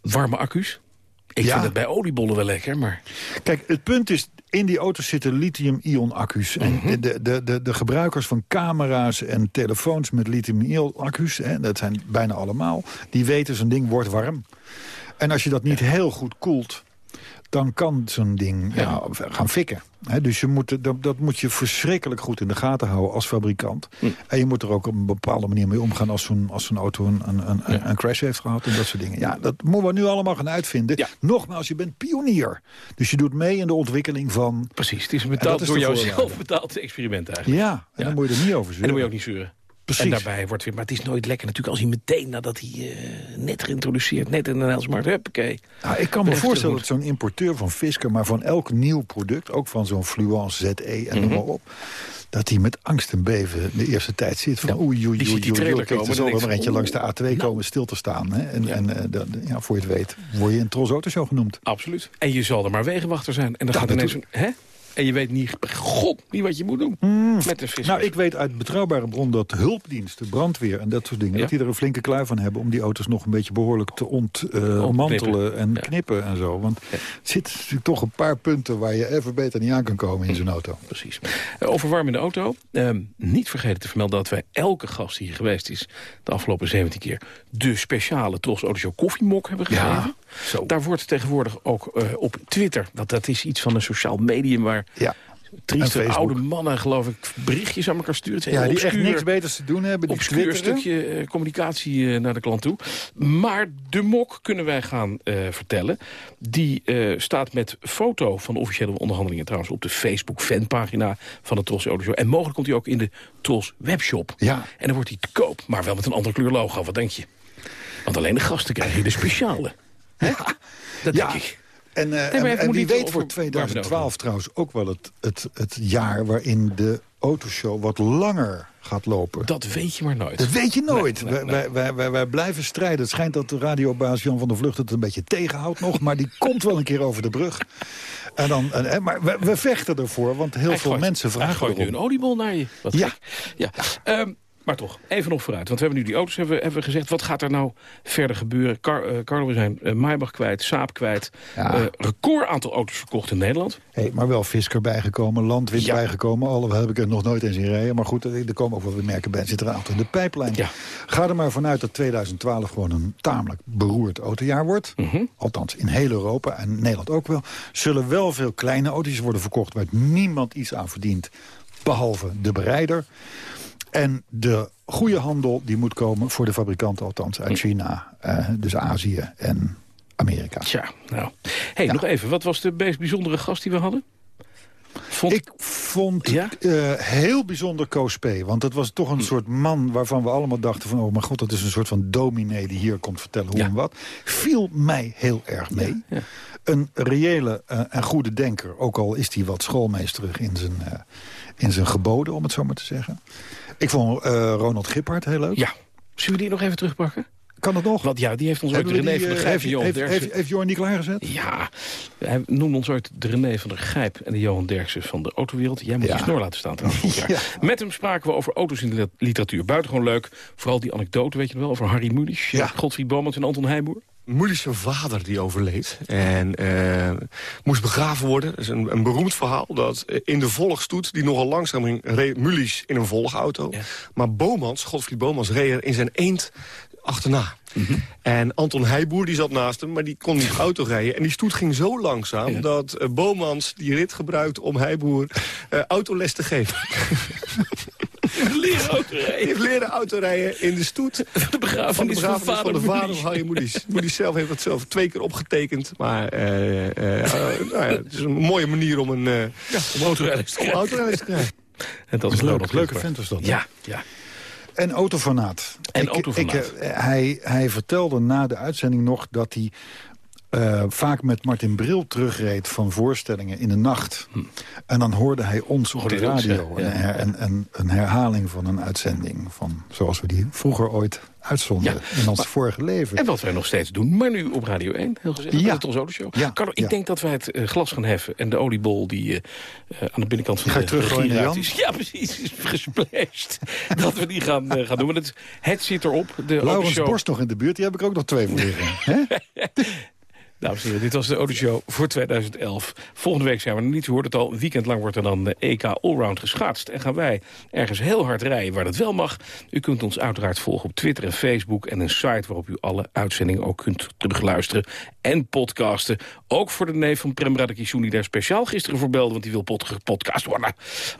Warme accu's. Ik Ja. vind het bij oliebollen wel lekker, maar... Kijk, het punt is, in die auto's zitten lithium-ion accu's. En Mhm. de, de, de, de gebruikers van camera's en telefoons met lithium-ion accu's... Hè, dat zijn bijna allemaal, die weten zo'n ding wordt warm. En als je dat niet heel goed koelt dan kan zo'n ding ja, gaan fikken. Hè, dus je moet, dat, dat moet je verschrikkelijk goed in de gaten houden als fabrikant. Hm. En je moet er ook op een bepaalde manier mee omgaan... als zo'n auto een, een, een, een crash heeft gehad en dat soort dingen. Ja, dat moeten we nu allemaal gaan uitvinden. Nogmaals, je bent pionier. Dus je doet mee in de ontwikkeling van... Precies, het is betaald dat is door de jou voorwaarde. zelf betaald experiment eigenlijk. Ja, en dan moet je er niet over En dan moet je ook niet zeuren. Precies. En daarbij wordt weer, maar het is nooit lekker natuurlijk als hij meteen nadat hij eh, net geïntroduceerd, net in de Nederlandsmarkt, huppakee. Nou, ik kan me voorstellen dat zo'n importeur van Fisker... maar van elk nieuw product, ook van zo'n Fluence ZE en noem Mhm. maar op... dat hij met angst en beven de eerste tijd zit. Van oei, oei, oei, oei, trailer oei, kijk, er zal er denkt eentje langs de A2 komen stil te staan. Hè? En, en eh, dan- ja, voor je het weet word je een Tros Autoshow genoemd. Absoluut. En je zal er maar wegenwachter zijn. En dan gaat ineens een, hè? En je weet niet, god, niet wat je moet doen met de vis. Nou, ik weet uit betrouwbare bron dat hulpdiensten, brandweer en dat soort dingen... dat die er een flinke kluif van hebben om die auto's nog een beetje behoorlijk te ontmantelen en knippen en zo. Want er zitten natuurlijk toch een paar punten waar je even beter niet aan kan komen in zo'n auto. Precies. Eh, Over warm in de auto. Ehm, niet vergeten te vermelden dat wij elke gast die hier geweest is... de afgelopen 17 keer de speciale Tros Autoshow koffiemok hebben gegeven. Zo. Daar wordt tegenwoordig ook eh, op Twitter... Dat, dat is iets van een sociaal medium waar... Ja. Trieste oude mannen, geloof ik, berichtjes aan elkaar sturen. Ja, die echt niks beters te doen hebben. Die obscuur twitteren. stukje eh, communicatie eh, naar de klant toe. Maar de mok kunnen wij gaan vertellen. Die staat met foto van de officiële onderhandelingen trouwens... op de Facebook-fanpagina van de Tros Audio. En mogelijk komt hij ook in de Tros webshop. Ja. En dan wordt hij te koop, maar wel met een andere kleur logo. Wat denk je? Want alleen de gasten krijgen de speciale. Hè? Dat Ja. denk ik. En, eh, en, wie weet wordt warme 2012 trouwens ook wel het, het, het jaar... waarin de autoshow wat langer gaat lopen. Dat weet je maar nooit. Dat weet je nooit. Nee, nee, Wij, wij, wij, wij blijven strijden. Het schijnt dat de radiobaas Jan van der Vlucht het een beetje tegenhoudt nog... maar die *laughs* komt wel een keer over de brug. En dan, en, maar we, we vechten ervoor, want heel Hij veel gooit- mensen Hij vragen gooit nu een oliebol naar je. Wat Ja. gek. ja. Ehm, maar toch, even nog vooruit. Want we hebben nu die auto's hebben, we- hebben we gezegd. Wat gaat er nou verder gebeuren? Car, eh, Carlo, we zijn eh, Maybach kwijt, Saab kwijt. Ja. Eh, record aantal auto's verkocht in Nederland. Hey, maar wel Fisker bijgekomen, Landwind Ja. bijgekomen. Alle heb ik er nog nooit eens in rijden. Maar goed, er komen ook wel weer merken bij. Zit er een aantal in de pijplijn. Ja. Ga er maar vanuit dat 2012 gewoon een tamelijk beroerd autojaar wordt. Mhm. Althans, in heel Europa en Nederland ook wel. Zullen wel veel kleine auto's worden verkocht... waar niemand iets aan verdient, behalve de bereider. En de goede handel die moet komen voor de fabrikanten althans uit China. eh, dus Azië en Amerika. Tja, nou. hey, nog even. Wat was de meest bijzondere gast die we hadden? Vond... Ik vond Ja? eh, heel bijzonder Koos P. Want dat was toch een Hm. soort man waarvan we allemaal dachten van... oh mijn god, dat is een soort van dominee die hier komt vertellen hoe Ja. en wat. Viel mij heel erg mee. Ja. Een reële eh, en goede denker. Ook al is hij wat schoolmeesterig in zijn, in zijn geboden, om het zo maar te zeggen. Ik vond eh, Ronald Gippard heel leuk. Ja. Zullen we die nog even terugpakken? Kan dat nog? Want ja, die heeft ons ooit we René die, van der eh, Gijp heeft, en Johan heeft, Derksen... heeft, heeft Jorn die klaargezet? Ja, hij noemde ons ooit de René van der Gijp en de Johan Derksen van de autowereld. Jij moet Ja. je snor laten staan trouwens. *laughs* Met hem spraken we over auto's in de literatuur. Buitengewoon leuk. Vooral die anekdote, weet je wel, over Harry Mulisch, Ja. Godfried Bomans en Anton Heijboer. Zijn vader die overleed en eh, moest begraven worden. Dat is een, een beroemd verhaal dat in de volgstoet, die nogal langzaam ging, reed Mulisch in een volgauto. Ja. Maar Bomans, Godfried Bomans, reed er in zijn eend achterna. En Anton Heijboer die zat naast hem, maar die kon niet auto rijden. En die stoet ging zo langzaam Ja. dat Bomans die rit gebruikt om Heijboer eh, autoles te geven. *laughs* *laughs* Leren autorijden. Die heeft leren autorijden in de stoet. *laughs* De Van de begrafenis van, begrafenis van de vader van. Harry Moedies. *laughs* Moedies zelf heeft dat zelf twee keer opgetekend. Maar eh, eh, eh, nou ja, het is een mooie manier om een, eh Ja, om autorijden te te krijgen. En dat is Leuk, Ronald leuke Gippard. vent was dat. Ja, ja. En autofanaat. En Ik- autofanaat. ik, hij, hij vertelde na de uitzending nog dat hij eh, vaak met Martin Bril terugreed van voorstellingen in de nacht. En dan hoorde hij ons op Hm. De radio. ja. Een, her- een, een, een herhaling van een uitzending. Van, zoals we die vroeger ooit uitzonden Ja. in ons vorige leven. En wat wij nog steeds doen, maar nu op Radio 1, heel gezegd, Ja. met. Ja, Carlo, ik denk dat wij het eh, glas gaan heffen en de oliebol die eh, aan de binnenkant van Ga de Jan? is. Ja, precies, is gesplashed. *laughs* dat we die gaan, gaan doen. Het, het zit erop, de Laurens. Borst nog in de buurt, die heb ik ook nog twee voor liggen. *laughs* Dames en heren, dit was de Autoshow voor 2011. Volgende week zijn we er niet, u hoort het al. Een weekend lang wordt er dan de EK Allround geschaatst. En gaan wij ergens heel hard rijden waar dat wel mag. U kunt ons uiteraard volgen op Twitter en Facebook... en een site waarop u alle uitzendingen ook kunt terugluisteren. En podcasten. Ook voor de neef van Prem Radakishun die daar speciaal gisteren voor belde... want die wil podcast worden.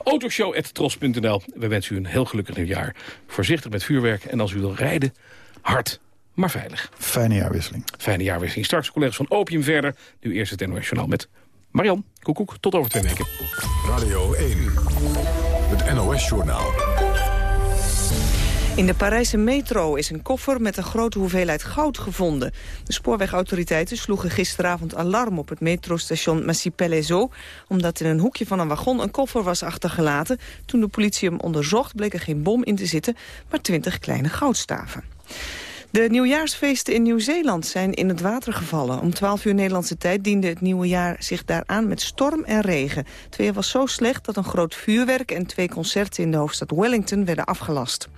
Autoshow.tros.nl. We wensen u een heel gelukkig nieuwjaar. Voorzichtig met vuurwerk en als u wil rijden, hard maar veilig. Fijne jaarwisseling. Fijne jaarwisseling. Straks collega's van Opium verder. Nu eerst het NOS Journaal met Marian Koekoek. Tot over twee weken. Radio 1, het NOS Journaal. In de Parijse metro is een koffer met een grote hoeveelheid goud gevonden. De spoorwegautoriteiten sloegen gisteravond alarm op het metrostation Massy-Palaiseau... omdat in een hoekje van een wagon een koffer was achtergelaten. Toen de politie hem onderzocht bleek er geen bom in te zitten... maar twintig kleine goudstaven. De nieuwjaarsfeesten in Nieuw-Zeeland zijn in het water gevallen. Om 12 uur Nederlandse tijd diende het nieuwe jaar zich daaraan met storm en regen. Het weer was zo slecht dat een groot vuurwerk en twee concerten in de hoofdstad Wellington werden afgelast.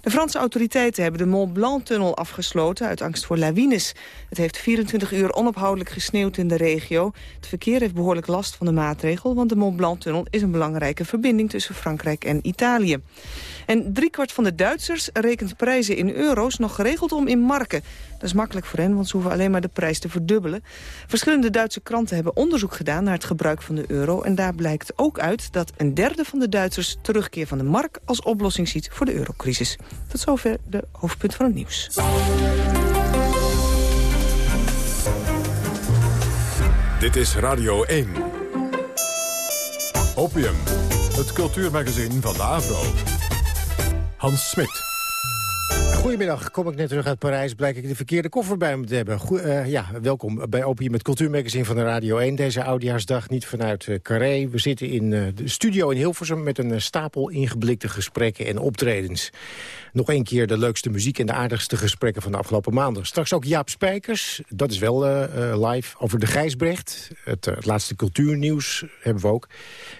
De Franse autoriteiten hebben de Mont Blanc-tunnel afgesloten uit angst voor lawines. Het heeft 24 uur onophoudelijk gesneeuwd in de regio. Het verkeer heeft behoorlijk last van de maatregel... want de Mont Blanc-tunnel is een belangrijke verbinding tussen Frankrijk en Italië. En driekwart van de Duitsers rekent prijzen in euro's nog geregeld om in marken. Dat is makkelijk voor hen, want ze hoeven alleen maar de prijs te verdubbelen. Verschillende Duitse kranten hebben onderzoek gedaan naar het gebruik van de euro. En daar blijkt ook uit dat een derde van de Duitsers terugkeer van de mark als oplossing ziet voor de eurocrisis. Tot zover de hoofdpunt van het nieuws. Dit is Radio 1. Opium, het cultuurmagazin van de Avro. Hans Smit. Goedemiddag, kom ik net terug uit Parijs. Blijk ik de verkeerde koffer bij me te hebben. Uh, ja, welkom bij Opium, het cultuurmagazine van de Radio 1. Deze oudjaarsdag niet vanuit uh, Carré. We zitten in uh, de studio in Hilversum met een stapel ingeblikte gesprekken en optredens. Nog een keer de leukste muziek en de aardigste gesprekken van de afgelopen maanden. Straks ook Jaap Spijkers, dat is wel live, over de Gijsbrecht. Het, het laatste cultuurnieuws hebben we ook.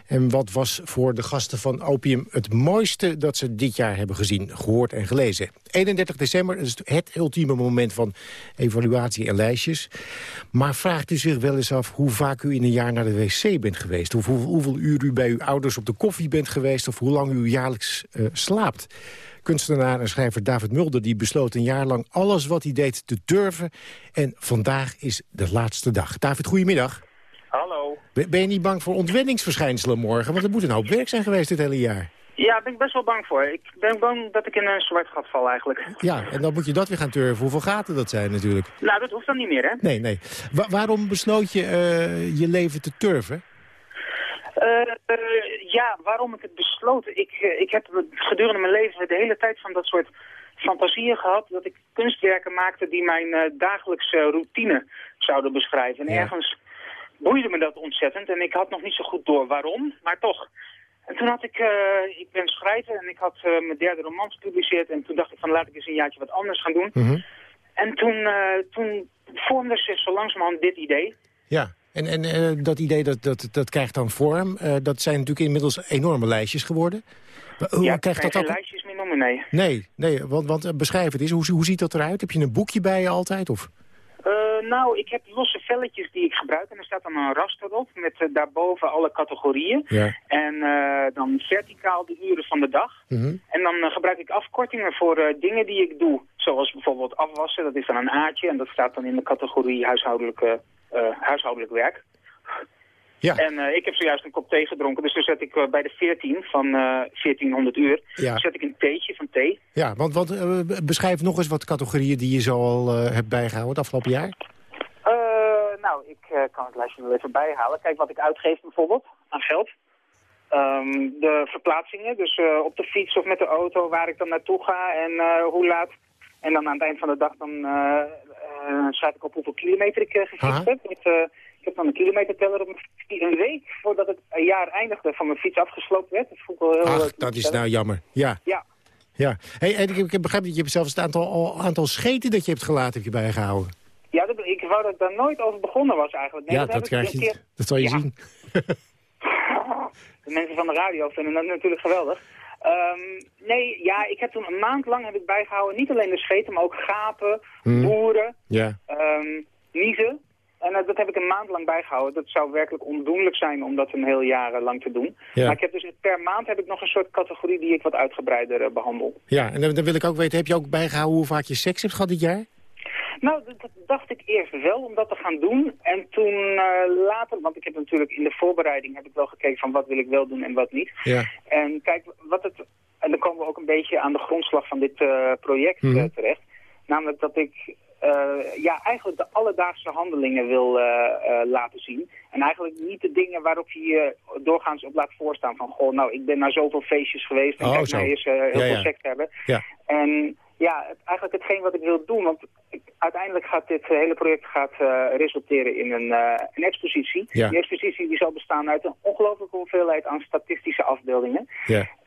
En wat was voor de gasten van Opium het mooiste dat ze dit jaar hebben gezien, gehoord en gelezen? 31 december is het ultieme moment van evaluatie en lijstjes. Maar vraagt u zich wel eens af hoe vaak u in een jaar naar de wc bent geweest? Of hoeveel uur u bij uw ouders op de koffie bent geweest? Of hoe lang u jaarlijks uh, slaapt? Kunstenaar en schrijver David Mulder die besloot een jaar lang alles wat hij deed te durven. En vandaag is de laatste dag. David, goedemiddag. Hallo. Ben je niet bang voor ontwenningsverschijnselen morgen? Want het moet een hoop werk zijn geweest dit hele jaar. Ja, daar ben ik best wel bang voor. Ik ben bang dat ik in een zwart gat val eigenlijk. *laughs* Ja, en dan moet je dat weer gaan turven. Hoeveel gaten dat zijn natuurlijk. Nou, dat hoeft dan niet meer, hè? Nee, nee. waarom besloot je uh, je leven te turven? Uh, uh, ja, waarom ik het besloot? Ik, ik heb gedurende mijn leven de hele tijd van dat soort fantasieën gehad... dat ik kunstwerken maakte die mijn dagelijkse routine zouden beschrijven. En ja. ergens boeide me dat ontzettend. En ik had nog niet zo goed door waarom, maar toch. En toen had ik, uh, ik ben schrijver en ik had uh, mijn derde roman gepubliceerd. En toen dacht ik van laat ik eens een jaartje wat anders gaan doen. Mm -hmm. En toen, uh, toen vormde zich zo langzamerhand dit idee. Ja, en, en dat idee dat, dat, dat krijgt dan vorm. dat zijn natuurlijk inmiddels enorme lijstjes geworden. Hoe ja, krijgt dat geen lijstjes meer noemen, nee. Nee, nee want, want beschrijf het eens. Hoe, hoe ziet dat eruit? Heb je een boekje bij je altijd? Of? Uh, nou, ik heb losse velletjes die ik gebruik. En er staat dan een raster op met uh, daarboven alle categorieën. Ja. En uh, dan verticaal de uren van de dag. Mm -hmm. En dan gebruik ik afkortingen voor dingen die ik doe. Zoals bijvoorbeeld afwassen, dat is dan een aatje. En dat staat dan in de categorie huishoudelijke, huishoudelijk werk. Ja. En uh, ik heb zojuist een kop thee gedronken, dus dan zet ik uh, bij de 14 van uh, 1400 uur, ja. zet ik een theetje van thee. Ja, want, want beschrijf nog eens wat categorieën die je zo al hebt bijgehouden het afgelopen jaar. nou, ik kan het lijstje wel even bijhalen. Kijk wat ik uitgeef bijvoorbeeld aan geld. Um, de verplaatsingen, dus op de fiets of met de auto, waar ik dan naartoe ga en hoe laat. En dan aan het eind van de dag dan schrijf ik op hoeveel kilometer ik gefietst heb. Met, heb dan een kilometerteller op mijn fiets. Een week voordat het een jaar eindigde van mijn fiets afgesloopt werd. Dat wel heel Ach, dat is nou jammer. Ja. Ja. ja. Hey, en ik, ik begrijp dat je zelfs het aantal, aantal scheten dat je hebt gelaten heb je bijgehouden. Ja, dat, ik wou dat ik daar nooit over begonnen was eigenlijk. Nee, ja, dat, dat krijg je. Keer... Dat zal je ja. zien. *laughs* De mensen van de radio vinden dat natuurlijk geweldig. Um, nee, ja, ik heb toen een maand lang heb ik bijgehouden. Niet alleen de scheten, maar ook gapen, Hmm. boeren, Ja. um, niezen. En eh, dat heb ik een maand lang bijgehouden. Dat zou werkelijk ondoenlijk zijn om dat een heel jaar eh, lang te doen. Ja. Maar ik heb dus per maand heb ik nog een soort categorie die ik wat uitgebreider eh, behandel. Ja, en dan, dan wil ik ook weten, heb je ook bijgehouden hoe vaak je seks hebt gehad dit jaar? Nou, dat, dacht ik eerst wel om dat te gaan doen. En toen later, want ik heb natuurlijk in de voorbereiding heb ik wel gekeken van wat wil ik wel doen en wat niet. Ja. En kijk, wat het, en dan komen we ook een beetje aan de grondslag van dit project Mhm. terecht. Namelijk dat ik eh, ja, eigenlijk de alledaagse handelingen wil eh, eh, laten zien. En eigenlijk niet de dingen waarop je je doorgaans op laat voorstaan. Van, goh, nou, ik ben naar zoveel feestjes geweest en Oh, kijk mij eens heel Ja, veel ja. seks hebben. Ja. En ja, het, eigenlijk hetgeen wat ik wil doen, want ik, uiteindelijk gaat dit hele project gaat, resulteren in een, een expositie. Die expositie die zal bestaan uit een ongelooflijke hoeveelheid aan statistische afbeeldingen.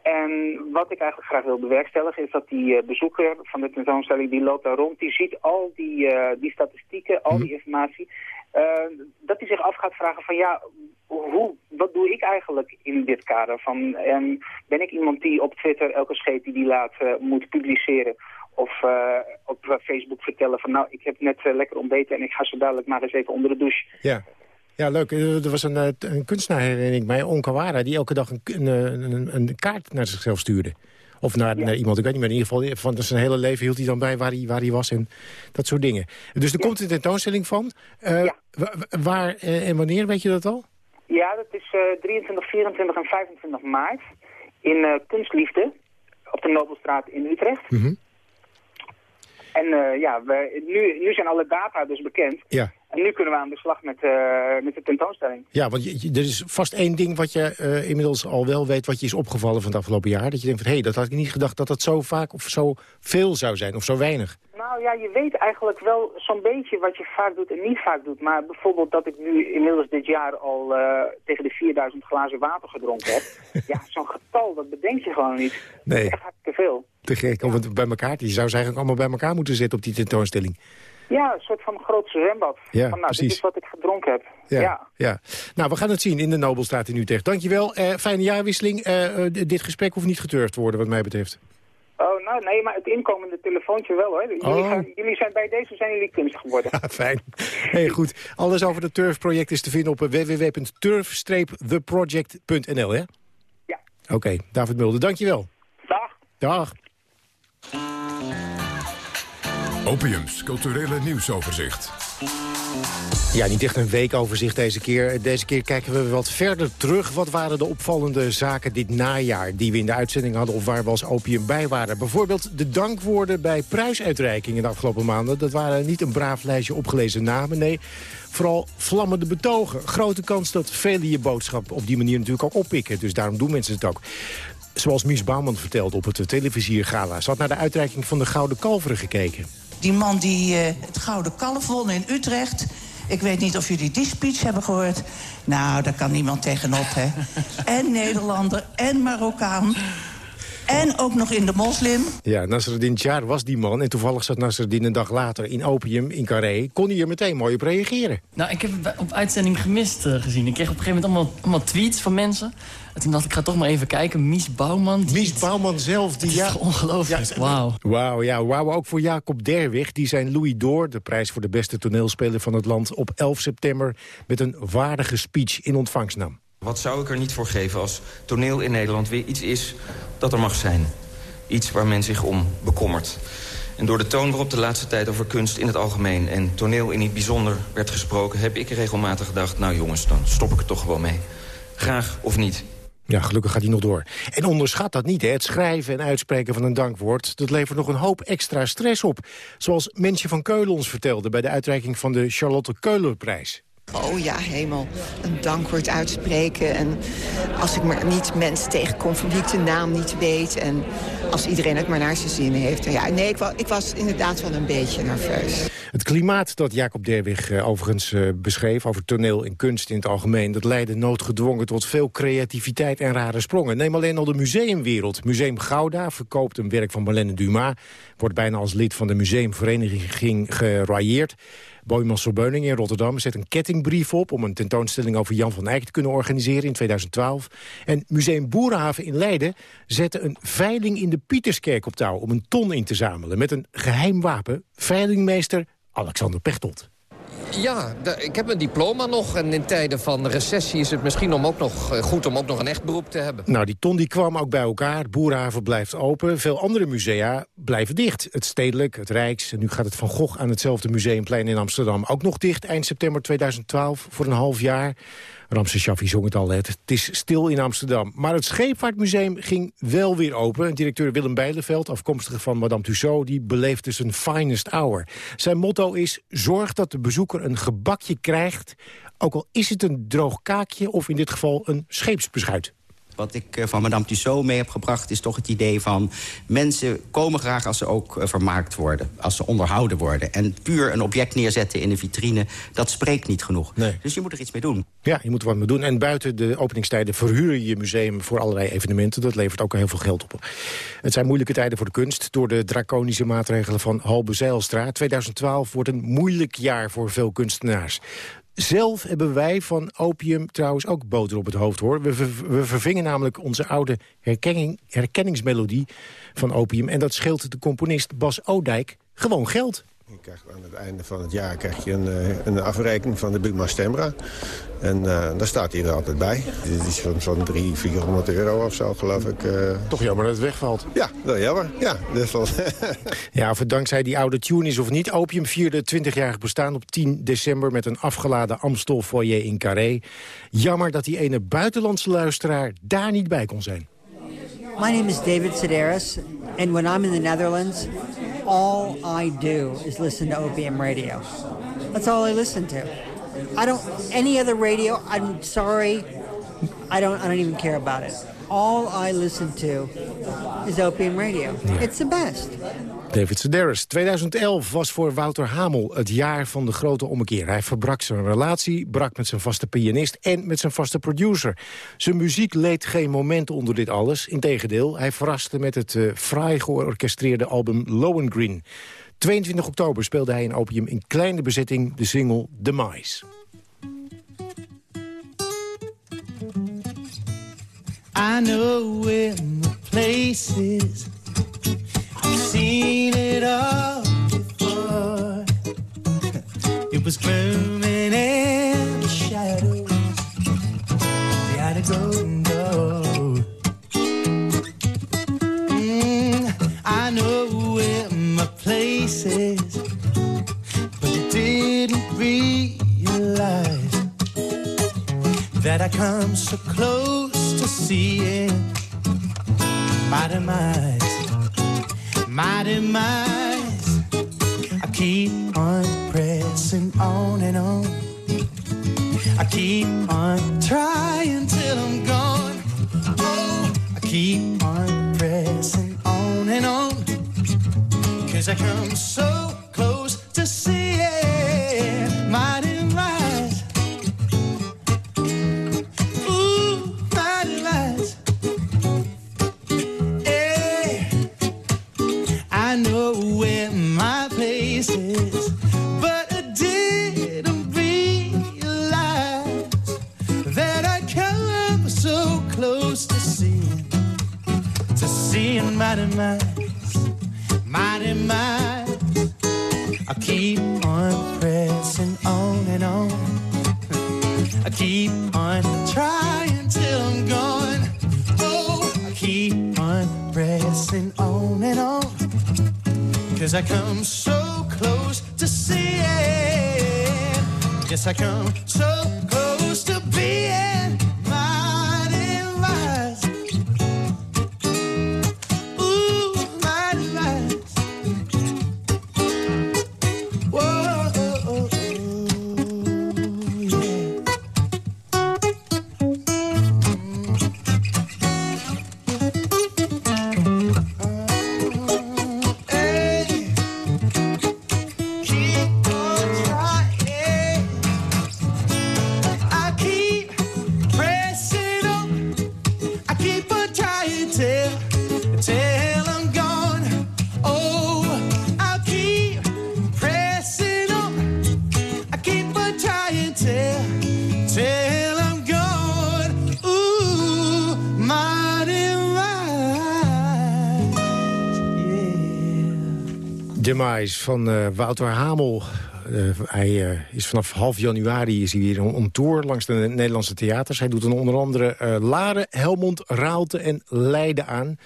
En wat ik eigenlijk graag wil bewerkstelligen is dat die eh, bezoeker van de tentoonstelling, die loopt daar rond, die ziet al die, eh, die statistieken, al die informatie. eh, dat hij zich af gaat vragen van ja, hoe, wat doe ik eigenlijk in dit kader? Van, ehm, ben ik iemand die op Twitter elke scheet die die laat moet publiceren? Of op Facebook vertellen van nou, ik heb net lekker ontbeten en ik ga zo dadelijk maar eens even onder de douche. Ja. Ja, leuk. Eh, Er was een, eh, een kunstenaar, herinner ik mij, Onkawara... die elke dag een, een, een, een kaart naar zichzelf stuurde. Of naar, naar iemand, ik weet niet meer. In ieder geval, van zijn hele leven hield hij dan bij waar hij, waar hij was en dat soort dingen. Dus er komt een tentoonstelling van. Eh, wa- wa- Waar eh, en wanneer, weet je dat al? Ja, dat is eh 23, 24 en 25 maart in eh, Kunstliefde op de Nobelstraat in Utrecht. En eh, ja, we, nu, nu zijn alle data dus bekend. Ja. En nu kunnen we aan de slag met, eh, met de tentoonstelling. Ja, want je, er is vast één ding wat je eh, inmiddels al wel weet... wat je is opgevallen van het afgelopen jaar. Dat je denkt van, hé, hey, dat had ik niet gedacht dat dat zo vaak of zo veel zou zijn. Of zo weinig. Nou ja, je weet eigenlijk wel zo'n beetje wat je vaak doet en niet vaak doet. Maar bijvoorbeeld dat ik nu inmiddels dit jaar al eh, tegen de 4000 glazen water gedronken heb. *laughs* ja, zo'n getal, dat bedenk je gewoon niet. Nee. Echt hartstikke veel. Te gek. Het bij elkaar. Je zou ze eigenlijk allemaal bij elkaar moeten zetten op die tentoonstelling. Ja, een soort van groot zwembad. Ja, van, nou, dit precies. is wat ik gedronken heb. Ja, ja. ja. Nou, we gaan het zien in de Nobelstraat in Utrecht. Dankjewel. Eh fijne jaarwisseling. Eh, eh, dit gesprek hoeft niet geturfd te worden, wat mij betreft. Oh, nou nee, maar het inkomende telefoontje wel hoor. Jullie, Oh. gaan, jullie zijn bij deze zijn jullie kunstig geworden. *laughs* Fijn. Hey, goed. Alles over het Turf-project is te vinden op www.turf-theproject.nl, hè? Ja. Oké, David Mulder, dankjewel. Dag. Dag. Opiums, culturele nieuwsoverzicht. Ja, niet echt een weekoverzicht deze keer. Deze keer kijken we wat verder terug. Wat waren de opvallende zaken dit najaar... die we in de uitzending hadden of waar we als opium bij waren? Bijvoorbeeld de dankwoorden bij prijsuitreikingen de afgelopen maanden. Dat waren niet een braaf lijstje opgelezen namen, nee... Vooral vlammende betogen. Grote kans dat velen je boodschap op die manier natuurlijk ook oppikken. Dus daarom doen mensen het ook. Zoals Mies Bouwman vertelde op het televisiergala. Ze had naar de uitreiking van de Gouden Kalveren gekeken. Die man die eh, het Gouden Kalf won in Utrecht. Ik weet niet of jullie die speech hebben gehoord. Nou, daar kan niemand tegenop, hè. *laughs* En Nederlander, en Marokkaan. En ook nog in de moslim. Ja, Nasreddin Tjar was die man. En toevallig zat Nasreddin een dag later in Opium in Carré. Kon hij er meteen mooi op reageren. Nou, ik heb op uitzending gemist eh, gezien. Ik kreeg op een gegeven moment allemaal, allemaal tweets van mensen. En toen dacht ik, ik ga toch maar even kijken. Mies Bouwman. Mies Bouwman zelf. Die, ja, ongelooflijk. Wauw. Wauw, ja, wauw. Ook voor Jacob Derwig. Die zijn Louis Door, de prijs voor de beste toneelspeler van het land... op 11 september met een waardige speech in ontvangst nam. Wat zou ik er niet voor geven als toneel in Nederland weer iets is dat er mag zijn. Iets waar men zich om bekommert. En door de toon waarop de laatste tijd over kunst in het algemeen... en toneel in het bijzonder werd gesproken... heb ik regelmatig gedacht, nou jongens, dan stop ik er toch gewoon mee. Graag of niet. Ja, gelukkig gaat hij nog door. En onderschat dat niet, hè. het schrijven en uitspreken van een dankwoord... dat levert nog een hoop extra stress op. Zoals Mensje van Keulen ons vertelde... bij de uitreiking van de Charlotte Keulerprijs. Oh ja, hemel. Een dankwoord uitspreken. En als ik maar niet mensen tegenkom van wie de naam niet weet. En als iedereen het maar naar zijn zin heeft. Ja, nee, ik was, ik was inderdaad wel een beetje nerveus. Het klimaat dat Jacob Derwig eh, overigens eh, beschreef... over toneel en kunst in het algemeen... dat leidde noodgedwongen tot veel creativiteit en rare sprongen. Neem alleen al de museumwereld. Museum Gouda verkoopt een werk van Marlene Dumas... wordt bijna als lid van de museumvereniging gerailleerd. Boymans Beuning in Rotterdam zet een kettingbrief op... om een tentoonstelling over Jan van Eyck te kunnen organiseren in 2012. En Museum Boerenhaven in Leiden zette een veiling in de Pieterskerk op touw... om een ton in te zamelen met een geheim wapen. Veilingmeester Alexander Pechtold. Ja, ik heb mijn diploma nog. En in tijden van recessie is het misschien om ook nog, eh, goed om ook nog een echt beroep te hebben. Nou, die ton die kwam ook bij elkaar. Boerhaven blijft open. Veel andere musea blijven dicht. Het Stedelijk, het Rijks. En nu gaat het Van Gogh aan hetzelfde museumplein in Amsterdam ook nog dicht. Eind september 2012 voor een half jaar. Ramses Shaffi zong het al net. Het is stil in Amsterdam. Maar het Scheepvaartmuseum ging wel weer open. Directeur Willem Bijleveld, afkomstig van Madame Tussaud... die beleefde zijn finest hour. Zijn motto is... zorg dat de bezoeker een gebakje krijgt... ook al is het een droog kaakje of in dit geval een scheepsbeschuit. Wat ik eh, van Madame Tussaud mee heb gebracht is toch het idee van... mensen komen graag als ze ook eh, vermaakt worden, als ze onderhouden worden. En puur een object neerzetten in een vitrine, dat spreekt niet genoeg. Dus je moet er iets mee doen. Ja, je moet er wat mee doen. En buiten de openingstijden verhuur je je museum voor allerlei evenementen. Dat levert ook heel veel geld op. Het zijn moeilijke tijden voor de kunst... door de draconische maatregelen van Halbe Zijlstra. 2012 wordt een moeilijk jaar voor veel kunstenaars. Zelf hebben wij van opium trouwens ook boter op het hoofd, hoor. We, ver- we vervingen namelijk onze oude herkenning, herkenningsmelodie van opium... en dat scheelt de componist Bas Odijk gewoon geld. Je krijgt aan het einde van het jaar krijg je een, eh, een afrekening van de Buma Stemra. En eh, daar staat hij er altijd bij. Dit is van zo'n 300, 400 euro of zo, geloof ik. eh. Toch jammer dat het wegvalt. Ja, wel jammer. Ja, is wel... *laughs* Ja, of het dankzij die oude tune is of niet. Opium vierde 20-jarig bestaan op 10 december... met een afgeladen Amstel foyer in Carré. Jammer dat die ene buitenlandse luisteraar daar niet bij kon zijn. My name is David Sedaris, and when I'm in the Netherlands, all I do is listen to opium radio. That's all I listen to. I don't any other radio. I'm sorry, I don't. I don't even care about it. All I listen to is opium radio. It's the best. David Sedaris. 2011 was voor Wouter Hamel het jaar van de grote ommekeer. Hij verbrak zijn relatie, brak met zijn vaste pianist en met zijn vaste producer. Zijn muziek leed geen moment onder dit alles. Integendeel, hij verraste met het eh, fraai georchestreerde album Lohengrin. 22 oktober speelde hij in Opium in kleine bezetting de single Demise. I know in the places I've seen it all before. It was glooming in the shadows behind a golden door. Mm, I know in my places, but you didn't realize that I come so close to seeing my demise, my demise. I keep on pressing on and on. I keep on trying till I'm gone. Oh, I keep on pressing on and on. Cause I come so close to seeing demise, demise. I keep on pressing on and on. I keep on trying till I'm gone. Oh, I keep on pressing on and on. Cause I come so close to seeing. Yes, I come so close to being van eh, Wouter Hamel. eh, hij eh, is vanaf half januari is hij weer on tour langs de Nederlandse theaters. Hij doet dan onder andere Laren, Helmond, Raalte en Leiden aan.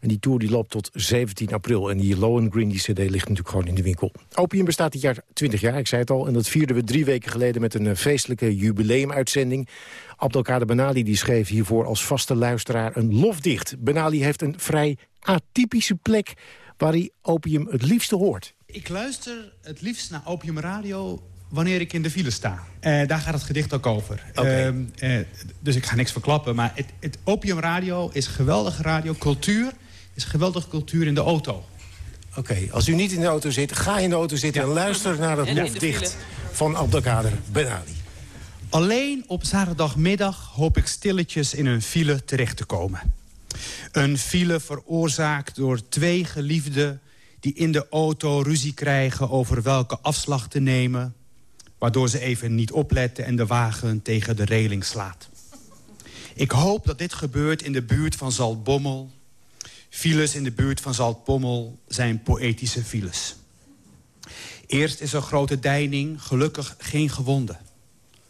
En die tour die loopt tot 17 april. En die Green die cd, ligt natuurlijk gewoon in de winkel. Opium bestaat dit jaar 20 jaar, ik zei het al. En dat vierden we drie weken geleden met een feestelijke jubileumuitzending. Abdelkader Benali die schreef hiervoor als vaste luisteraar een lofdicht. Benali heeft een vrij atypische plek waar hij opium het liefste hoort. Ik luister het liefst naar Opium Radio wanneer ik in de file sta. Eh, daar gaat het gedicht ook over. Ehm, eh, dus ik ga niks verklappen. Maar het, het Opium Radio is geweldige radio. Cultuur is geweldige cultuur in de auto. Oké, als u niet in de auto zit, ga in de auto zitten... en luister naar dat lofdicht van Abdelkader Benali. Alleen op zaterdagmiddag hoop ik stilletjes in een file terecht te komen. Een file veroorzaakt door twee geliefden die in de auto ruzie krijgen over welke afslag te nemen... waardoor ze even niet opletten en de wagen tegen de reling slaat. Ik hoop dat dit gebeurt in de buurt van Zaltbommel. Files in de buurt van Zaltbommel zijn poëtische files. Eerst is er grote deining, gelukkig geen gewonden.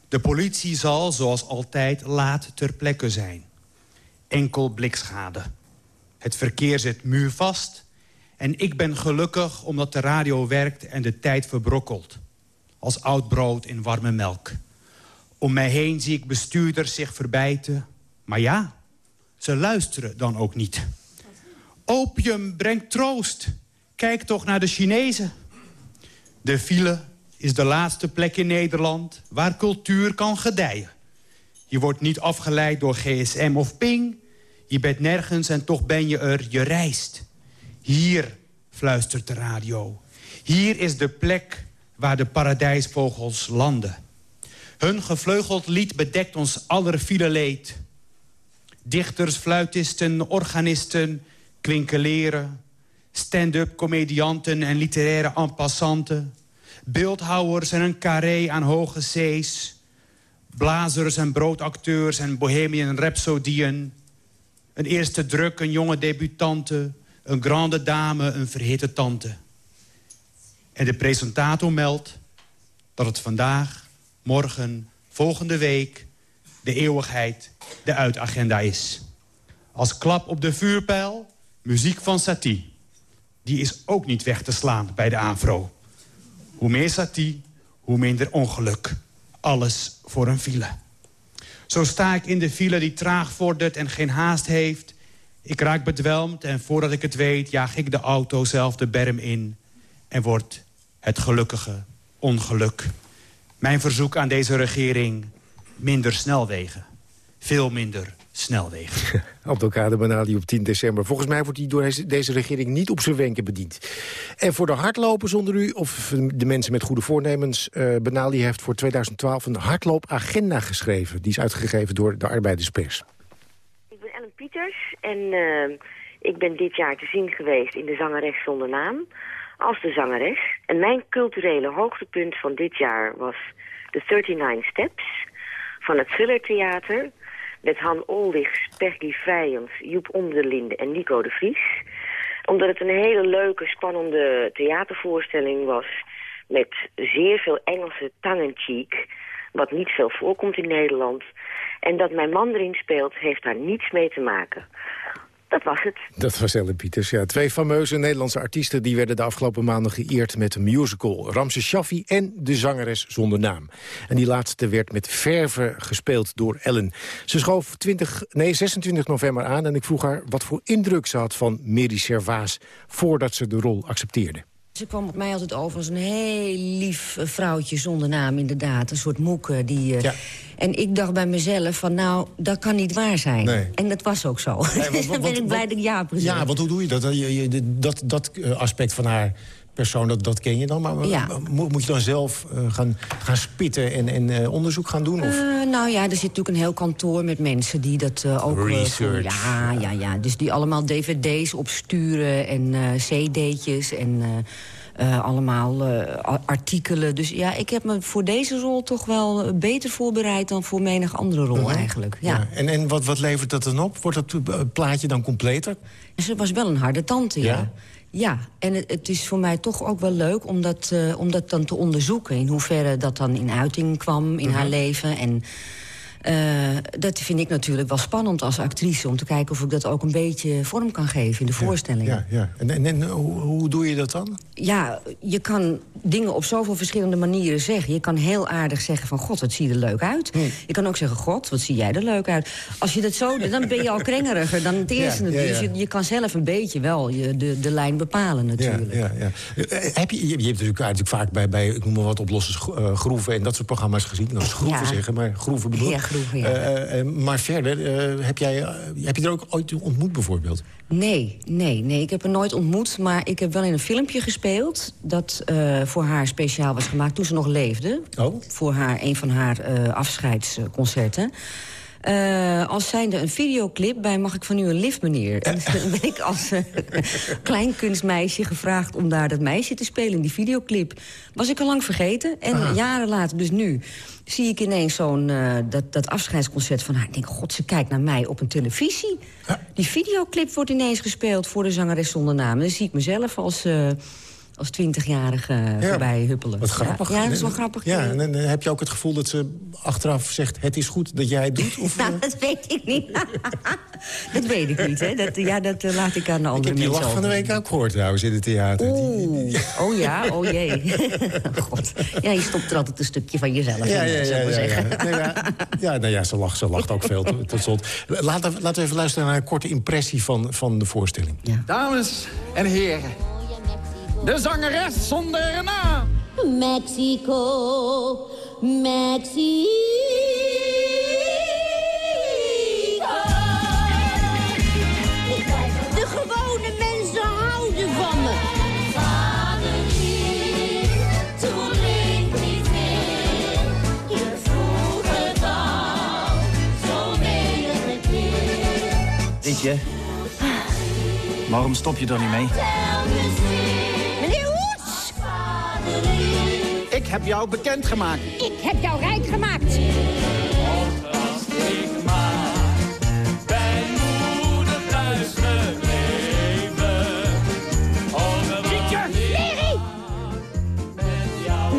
De politie zal, zoals altijd, laat ter plekke zijn. Enkel blikschade. Het verkeer zit muurvast en ik ben gelukkig omdat de radio werkt en de tijd verbrokkelt. Als oud brood in warme melk. Om mij heen zie ik bestuurders zich verbijten. Maar ja, ze luisteren dan ook niet. Opium brengt troost. Kijk toch naar de Chinezen. De file is de laatste plek in Nederland waar cultuur kan gedijen. Je wordt niet afgeleid door gsm of ping. Je bent nergens en toch ben je er, je reist. Hier, fluistert de radio. Hier is de plek waar de paradijsvogels landen. Hun gevleugeld lied bedekt ons aller leed. Dichters, fluitisten, organisten, kwinkeleren... stand-up comedianten en literaire en beeldhouwers en een carré aan hoge zees... blazers en broodacteurs en bohemian rhapsodieën... een eerste druk, een jonge debutante... een grande dame, een verhitte tante. En de presentator meldt dat het vandaag, morgen, volgende week... de eeuwigheid de uitagenda is. Als klap op de vuurpijl Muziek van Satie. Die is ook niet weg te slaan bij de AVRO. Hoe meer Satie, hoe minder ongeluk. Alles voor een file. Zo sta ik in de file die traag vordert en geen haast heeft. Ik raak bedwelmd en voordat ik het weet... jaag ik de auto zelf de berm in... en wordt het gelukkige ongeluk. Mijn verzoek aan deze regering... minder snelwegen. Veel minder snelwegen. Abdelkader *laughs* Benali op 10 december. Volgens mij wordt hij door deze regering niet op zijn wenken bediend. En voor de hardlopers onder u, of de mensen met goede voornemens... Uh, Benali heeft voor 2012 een hardloopagenda geschreven. Die is uitgegeven door de Arbeiderspers. Pieters en uh, ik ben dit jaar te zien geweest in de zangeres zonder naam. Als de zangeres. En mijn culturele hoogtepunt van dit jaar was de 39 Steps van het Thriller Theater met Han Oldigs, Peggy Vijens, Joep Onderlinde en Nico de Vries. Omdat het een hele leuke, spannende theatervoorstelling was... met zeer veel Engelse tongue-in-cheek, wat niet veel voorkomt in Nederland. En dat mijn man erin speelt, heeft daar niets mee te maken. Dat was het. Dat was Ellen Pieters, ja. Twee fameuze Nederlandse artiesten... die werden de afgelopen maanden geëerd met een musical. Ramse Shaffi en de zangeres zonder naam. En die laatste werd met verve gespeeld door Ellen. Ze schoof 20, nee, 26 november aan en ik vroeg haar... wat voor indruk ze had van Mary Servaas... voordat ze de rol accepteerde. Ze kwam op mij altijd over als een heel lief vrouwtje zonder naam, inderdaad. Een soort moeke. Die, uh... ja. En ik dacht bij mezelf van, nou, dat kan niet waar zijn. Nee. En dat was ook zo. Nee, *laughs* wat, Dan ben ik blij dat ik ja precies. Ja, want hoe doe je dat? Dat, dat eh, aspect van haar persoon, dat, dat ken je dan. Maar ja. moet, moet je dan zelf uh, gaan, gaan spitten en, en uh, onderzoek gaan doen? Of? Uh, nou ja, er zit natuurlijk een heel kantoor met mensen die dat ook... Research. ja, ja, ja. Dus die allemaal dvd's opsturen en cd'tjes en... allemaal artikelen. Dus ja, ik heb me voor deze rol toch wel beter voorbereid... dan voor menig andere rol -huh. eigenlijk. Ja. ja. En, en wat, wat levert dat dan op? Wordt dat plaatje dan completer? Ze was wel een harde tante, ja. ja. Ja, en het, het, is voor mij toch ook wel leuk om dat, uh, om dat dan te onderzoeken. In hoeverre dat dan in uiting kwam in haar leven. En uh, dat vind ik natuurlijk wel spannend als actrice... om te kijken of ik dat ook een beetje vorm kan geven in de voorstelling. Ja, ja. En, en, en hoe, hoe, doe je dat dan? Ja, je kan dingen op zoveel verschillende manieren zeggen. Je kan heel aardig zeggen van... God, wat zie je er leuk uit. Hm. Je kan ook zeggen, God, wat zie jij er leuk uit. Als je dat zo doet, dan ben je al krengeriger dan het eerste. Ja, ja, dus je, je, kan zelf een beetje wel je, de, de lijn bepalen natuurlijk. Ja, ja, Heb je, je, hebt natuurlijk, natuurlijk vaak bij, bij, ik noem maar wat, op losse groeven... en dat soort programma's gezien. Nou, schroeven zeggen, maar groeven bedoel ik. Uh, maar verder, heb, jij, heb je er ook ooit ontmoet bijvoorbeeld? Nee, nee, nee. Ik heb haar nooit ontmoet. Maar ik heb wel in een filmpje gespeeld... dat voor haar speciaal was gemaakt toen ze nog leefde. Oh? Voor haar, een van haar afscheidsconcerten. Uh, als zijnde een videoclip bij Mag ik van u een lift, meneer? En *laughs* toen ben ik als uh, klein kunstmeisje gevraagd om daar dat meisje te spelen in die videoclip. Was ik al lang vergeten. En Aha. jaren later, dus nu, zie ik ineens zo'n uh, dat, dat afscheidsconcert van haar. Ik denk, god, ze kijkt naar mij op een televisie. Ja. Die videoclip wordt ineens gespeeld voor de zangeres zonder naam. Dan zie ik mezelf als als twintigjarige ja, voorbij huppelen. Wat grappig. Ja, ja, dat is wel grappig. Ja, en, en, heb je ook het gevoel dat ze achteraf zegt... het is goed dat jij het doet? *laughs* Of, nou, dat weet ik niet. *laughs* *laughs* dat weet ik niet, hè. Dat, ja, dat uh, laat ik aan de andere mensen Ik heb die lach van de week ook gehoord trouwens in het theater. Oeh. Oh ja, oh jee. *laughs* God. Ja, je stopt er altijd een stukje van jezelf ja, in, ja, ja, ja, zeggen. Ja, nou ja, ja, nou ja, ze lacht, ze lacht ook veel tot slot. Laten, laten we even luisteren naar een korte impressie van, van de voorstelling. Ja. Dames en heren... De zangeres zonder naam. Mexico, Mexico. Waarom stop je er niet mee? Ik heb jou bekendgemaakt. Ik heb jou rijk gemaakt.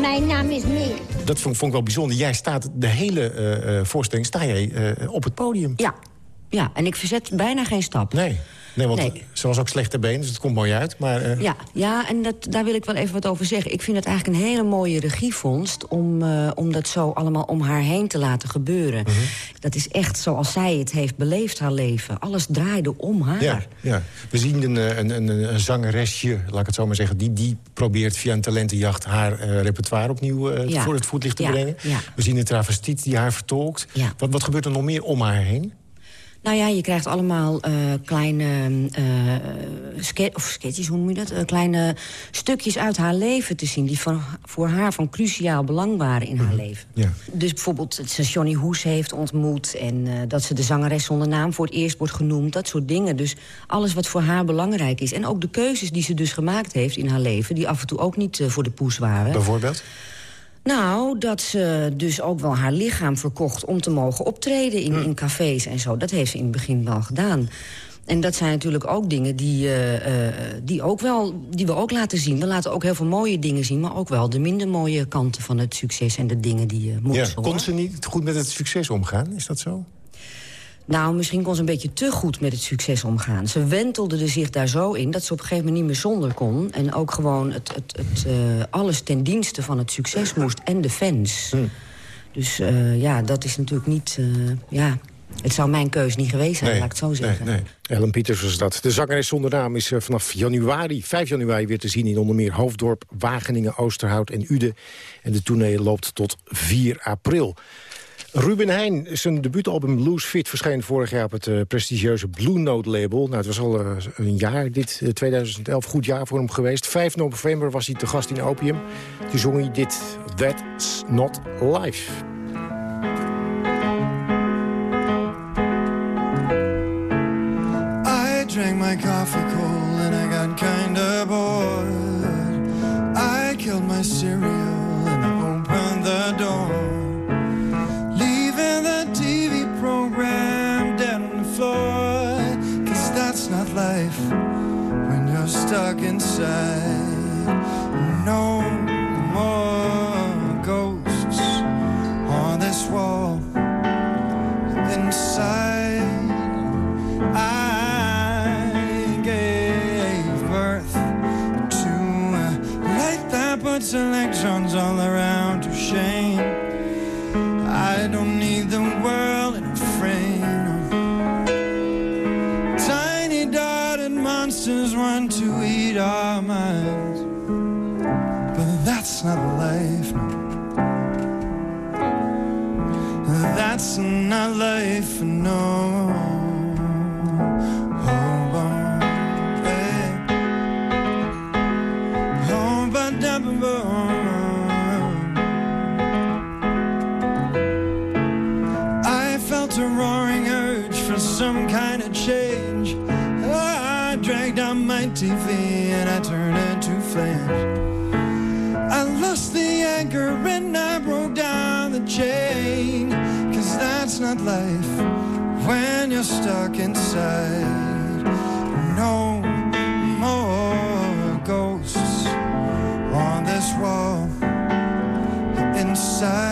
Mijn naam is Mary. Dat vond, vond ik wel bijzonder. Jij staat de hele uh, uh, voorstelling sta jij, uh, op het podium. Ja. Ja, en ik verzet bijna geen stap. Nee. Nee, want nee. ze was ook slechte been, dus het komt mooi uit. Maar, uh... Ja, ja en dat, daar wil ik wel even wat over zeggen. Ik vind het eigenlijk een hele mooie regievondst... om, uh, om dat zo allemaal om haar heen te laten gebeuren. Uh -huh. Dat is echt zoals zij het heeft beleefd, haar leven. Alles draaide om haar. Ja, ja. We zien een, een, een, een zangeresje, laat ik het zo maar zeggen... die, die probeert via een talentenjacht haar repertoire opnieuw ja. voor het voetlicht te ja. brengen. Ja. We zien een travestiet die haar vertolkt. Wat, wat gebeurt er nog meer om haar heen? Nou ja, je krijgt allemaal uh, kleine uh, ske of sketches, hoe noem je dat? Uh, kleine stukjes uit haar leven te zien... die van, voor haar van cruciaal belang waren in haar leven. Ja. Dus bijvoorbeeld dat ze Johnny Hoes heeft ontmoet... en dat ze de zangeres zonder naam voor het eerst wordt genoemd. Dat soort dingen. Dus alles wat voor haar belangrijk is. En ook de keuzes die ze dus gemaakt heeft in haar leven... die af en toe ook niet voor de poes waren. Bijvoorbeeld? Nou, dat ze dus ook wel haar lichaam verkocht om te mogen optreden in, in cafés en zo. Dat heeft ze in het begin wel gedaan. En dat zijn natuurlijk ook dingen die, uh, uh, die, ook wel, die we ook laten zien. We laten ook heel veel mooie dingen zien... maar ook wel de minder mooie kanten van het succes en de dingen die je moet. Ja, kon ze niet goed met het succes omgaan? Is dat zo? Nou, misschien kon ze een beetje te goed met het succes omgaan. Ze wentelde er zich daar zo in dat ze op een gegeven moment niet meer zonder kon. En ook gewoon het, het, het, uh, alles ten dienste van het succes moest. En de fans. Hm. Dus uh, ja, dat is natuurlijk niet... Uh, ja, het zou mijn keus niet geweest zijn, nee, laat ik het zo zeggen. Nee, nee. Ellen Pieters was dat. De zangeres zonder naam is vanaf januari, 5 januari weer te zien... in onder meer Hoofddorp, Wageningen, Oosterhout en Uden. En de tournee loopt tot 4 april. Ruben Heijn, zijn debuutalbum Blues Fit verscheen vorig jaar op het uh, prestigieuze Blue Note label. Nou, het was al uh, een jaar, dit uh, 2011, goed jaar voor hem geweest. 5 november was hij te gast in Opium. Toen zong hij dit, That's Not Life. I drank my coffee cold and I got kinda bored. I killed my cereal and I opened the door. Stuck inside. Inside. No more ghosts on this wall. Inside,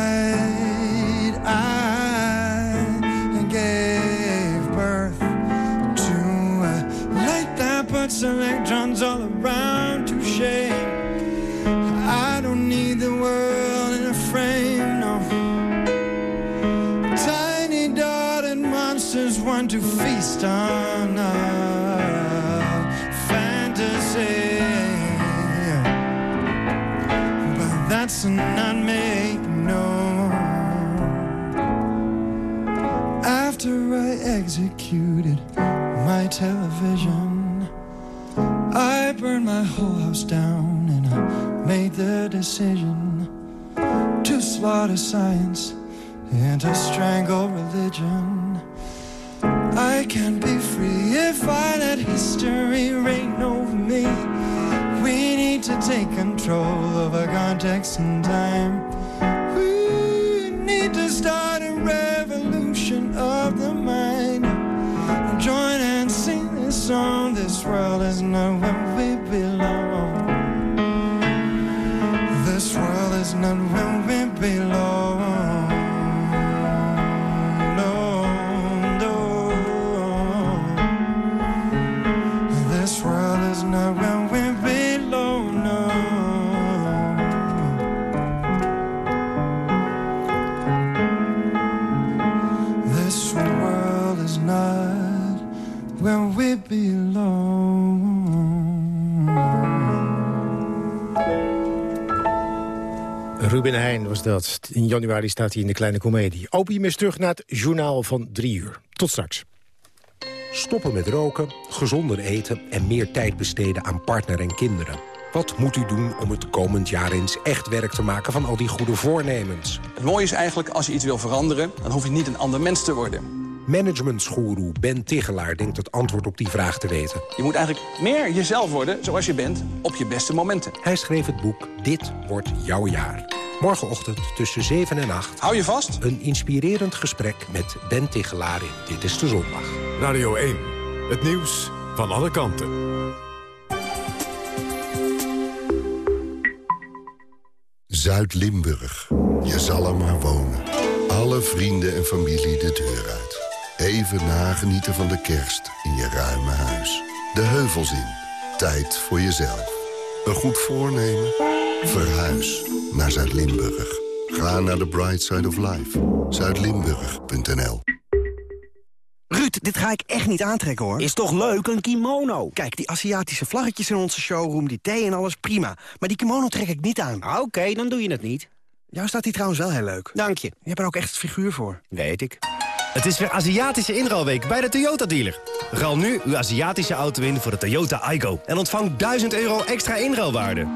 television, I burned my whole house down and I made the decision to slaughter science and to strangle religion. I can't be free if I let history reign over me. We need to take control of our context and time. We need to start a revolution song. This world is not where we belong. This world is not where we belong. Heijn was dat. In januari staat hij in de kleine komedie. Opium is terug naar het journaal van drie uur. Tot straks. Stoppen met roken, gezonder eten en meer tijd besteden aan partner en kinderen. Wat moet u doen om het komend jaar eens echt werk te maken van al die goede voornemens? Het mooie is eigenlijk, als je iets wil veranderen... dan hoef je niet een ander mens te worden. Managementsgoeroe Ben Tigelaar denkt het antwoord op die vraag te weten. Je moet eigenlijk meer jezelf worden, zoals je bent, op je beste momenten. Hij schreef het boek Dit wordt jouw jaar. Morgenochtend tussen 7 en 8. Hou je vast? Een inspirerend gesprek met Ben Tigelaar in Dit is de Zondag. Radio 1, het nieuws van alle kanten. Zuid-Limburg. Je zal er maar wonen. Alle vrienden en familie de deur uit. Even nagenieten van de kerst in je ruime huis. De heuvels in. Tijd voor jezelf. Een goed voornemen? Verhuis naar Zuid-Limburg. Ga naar de Bright Side of Life. Zuidlimburg.nl Ruud, dit ga ik echt niet aantrekken, hoor. Is toch leuk, een kimono? Kijk, die Aziatische vlaggetjes in onze showroom, die thee en alles, prima. Maar die kimono trek ik niet aan. Ah, Oké, dan doe je het niet. Jou staat die trouwens wel heel leuk. Dank je. Je hebt er ook echt het figuur voor. Weet ik. Het is weer Aziatische inruilweek bij de Toyota-dealer. Ruil nu uw Aziatische auto in voor de Toyota Aygo. En ontvang 1000 euro extra inruilwaarde.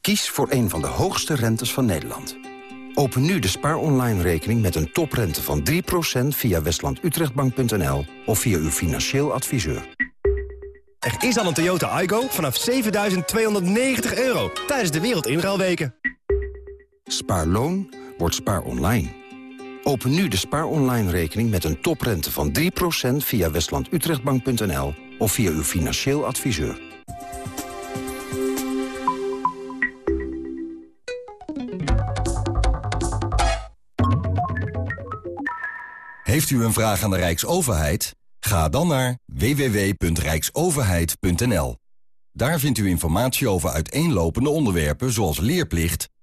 Kies voor een van de hoogste rentes van Nederland. Open nu de Spaar Online rekening met een toprente van 3% via westlandutrechtbank.nl of via uw financieel adviseur. Er is al een Toyota Aygo vanaf 7.290 euro tijdens de Wereldinruilweken. Spaarloon wordt spaar online. Open nu de Spaar Online rekening met een toprente van 3% via westlandutrechtbank.nl of via uw financieel adviseur. Heeft u een vraag aan de Rijksoverheid? Ga dan naar www.rijksoverheid.nl. Daar vindt u informatie over uiteenlopende onderwerpen zoals leerplicht,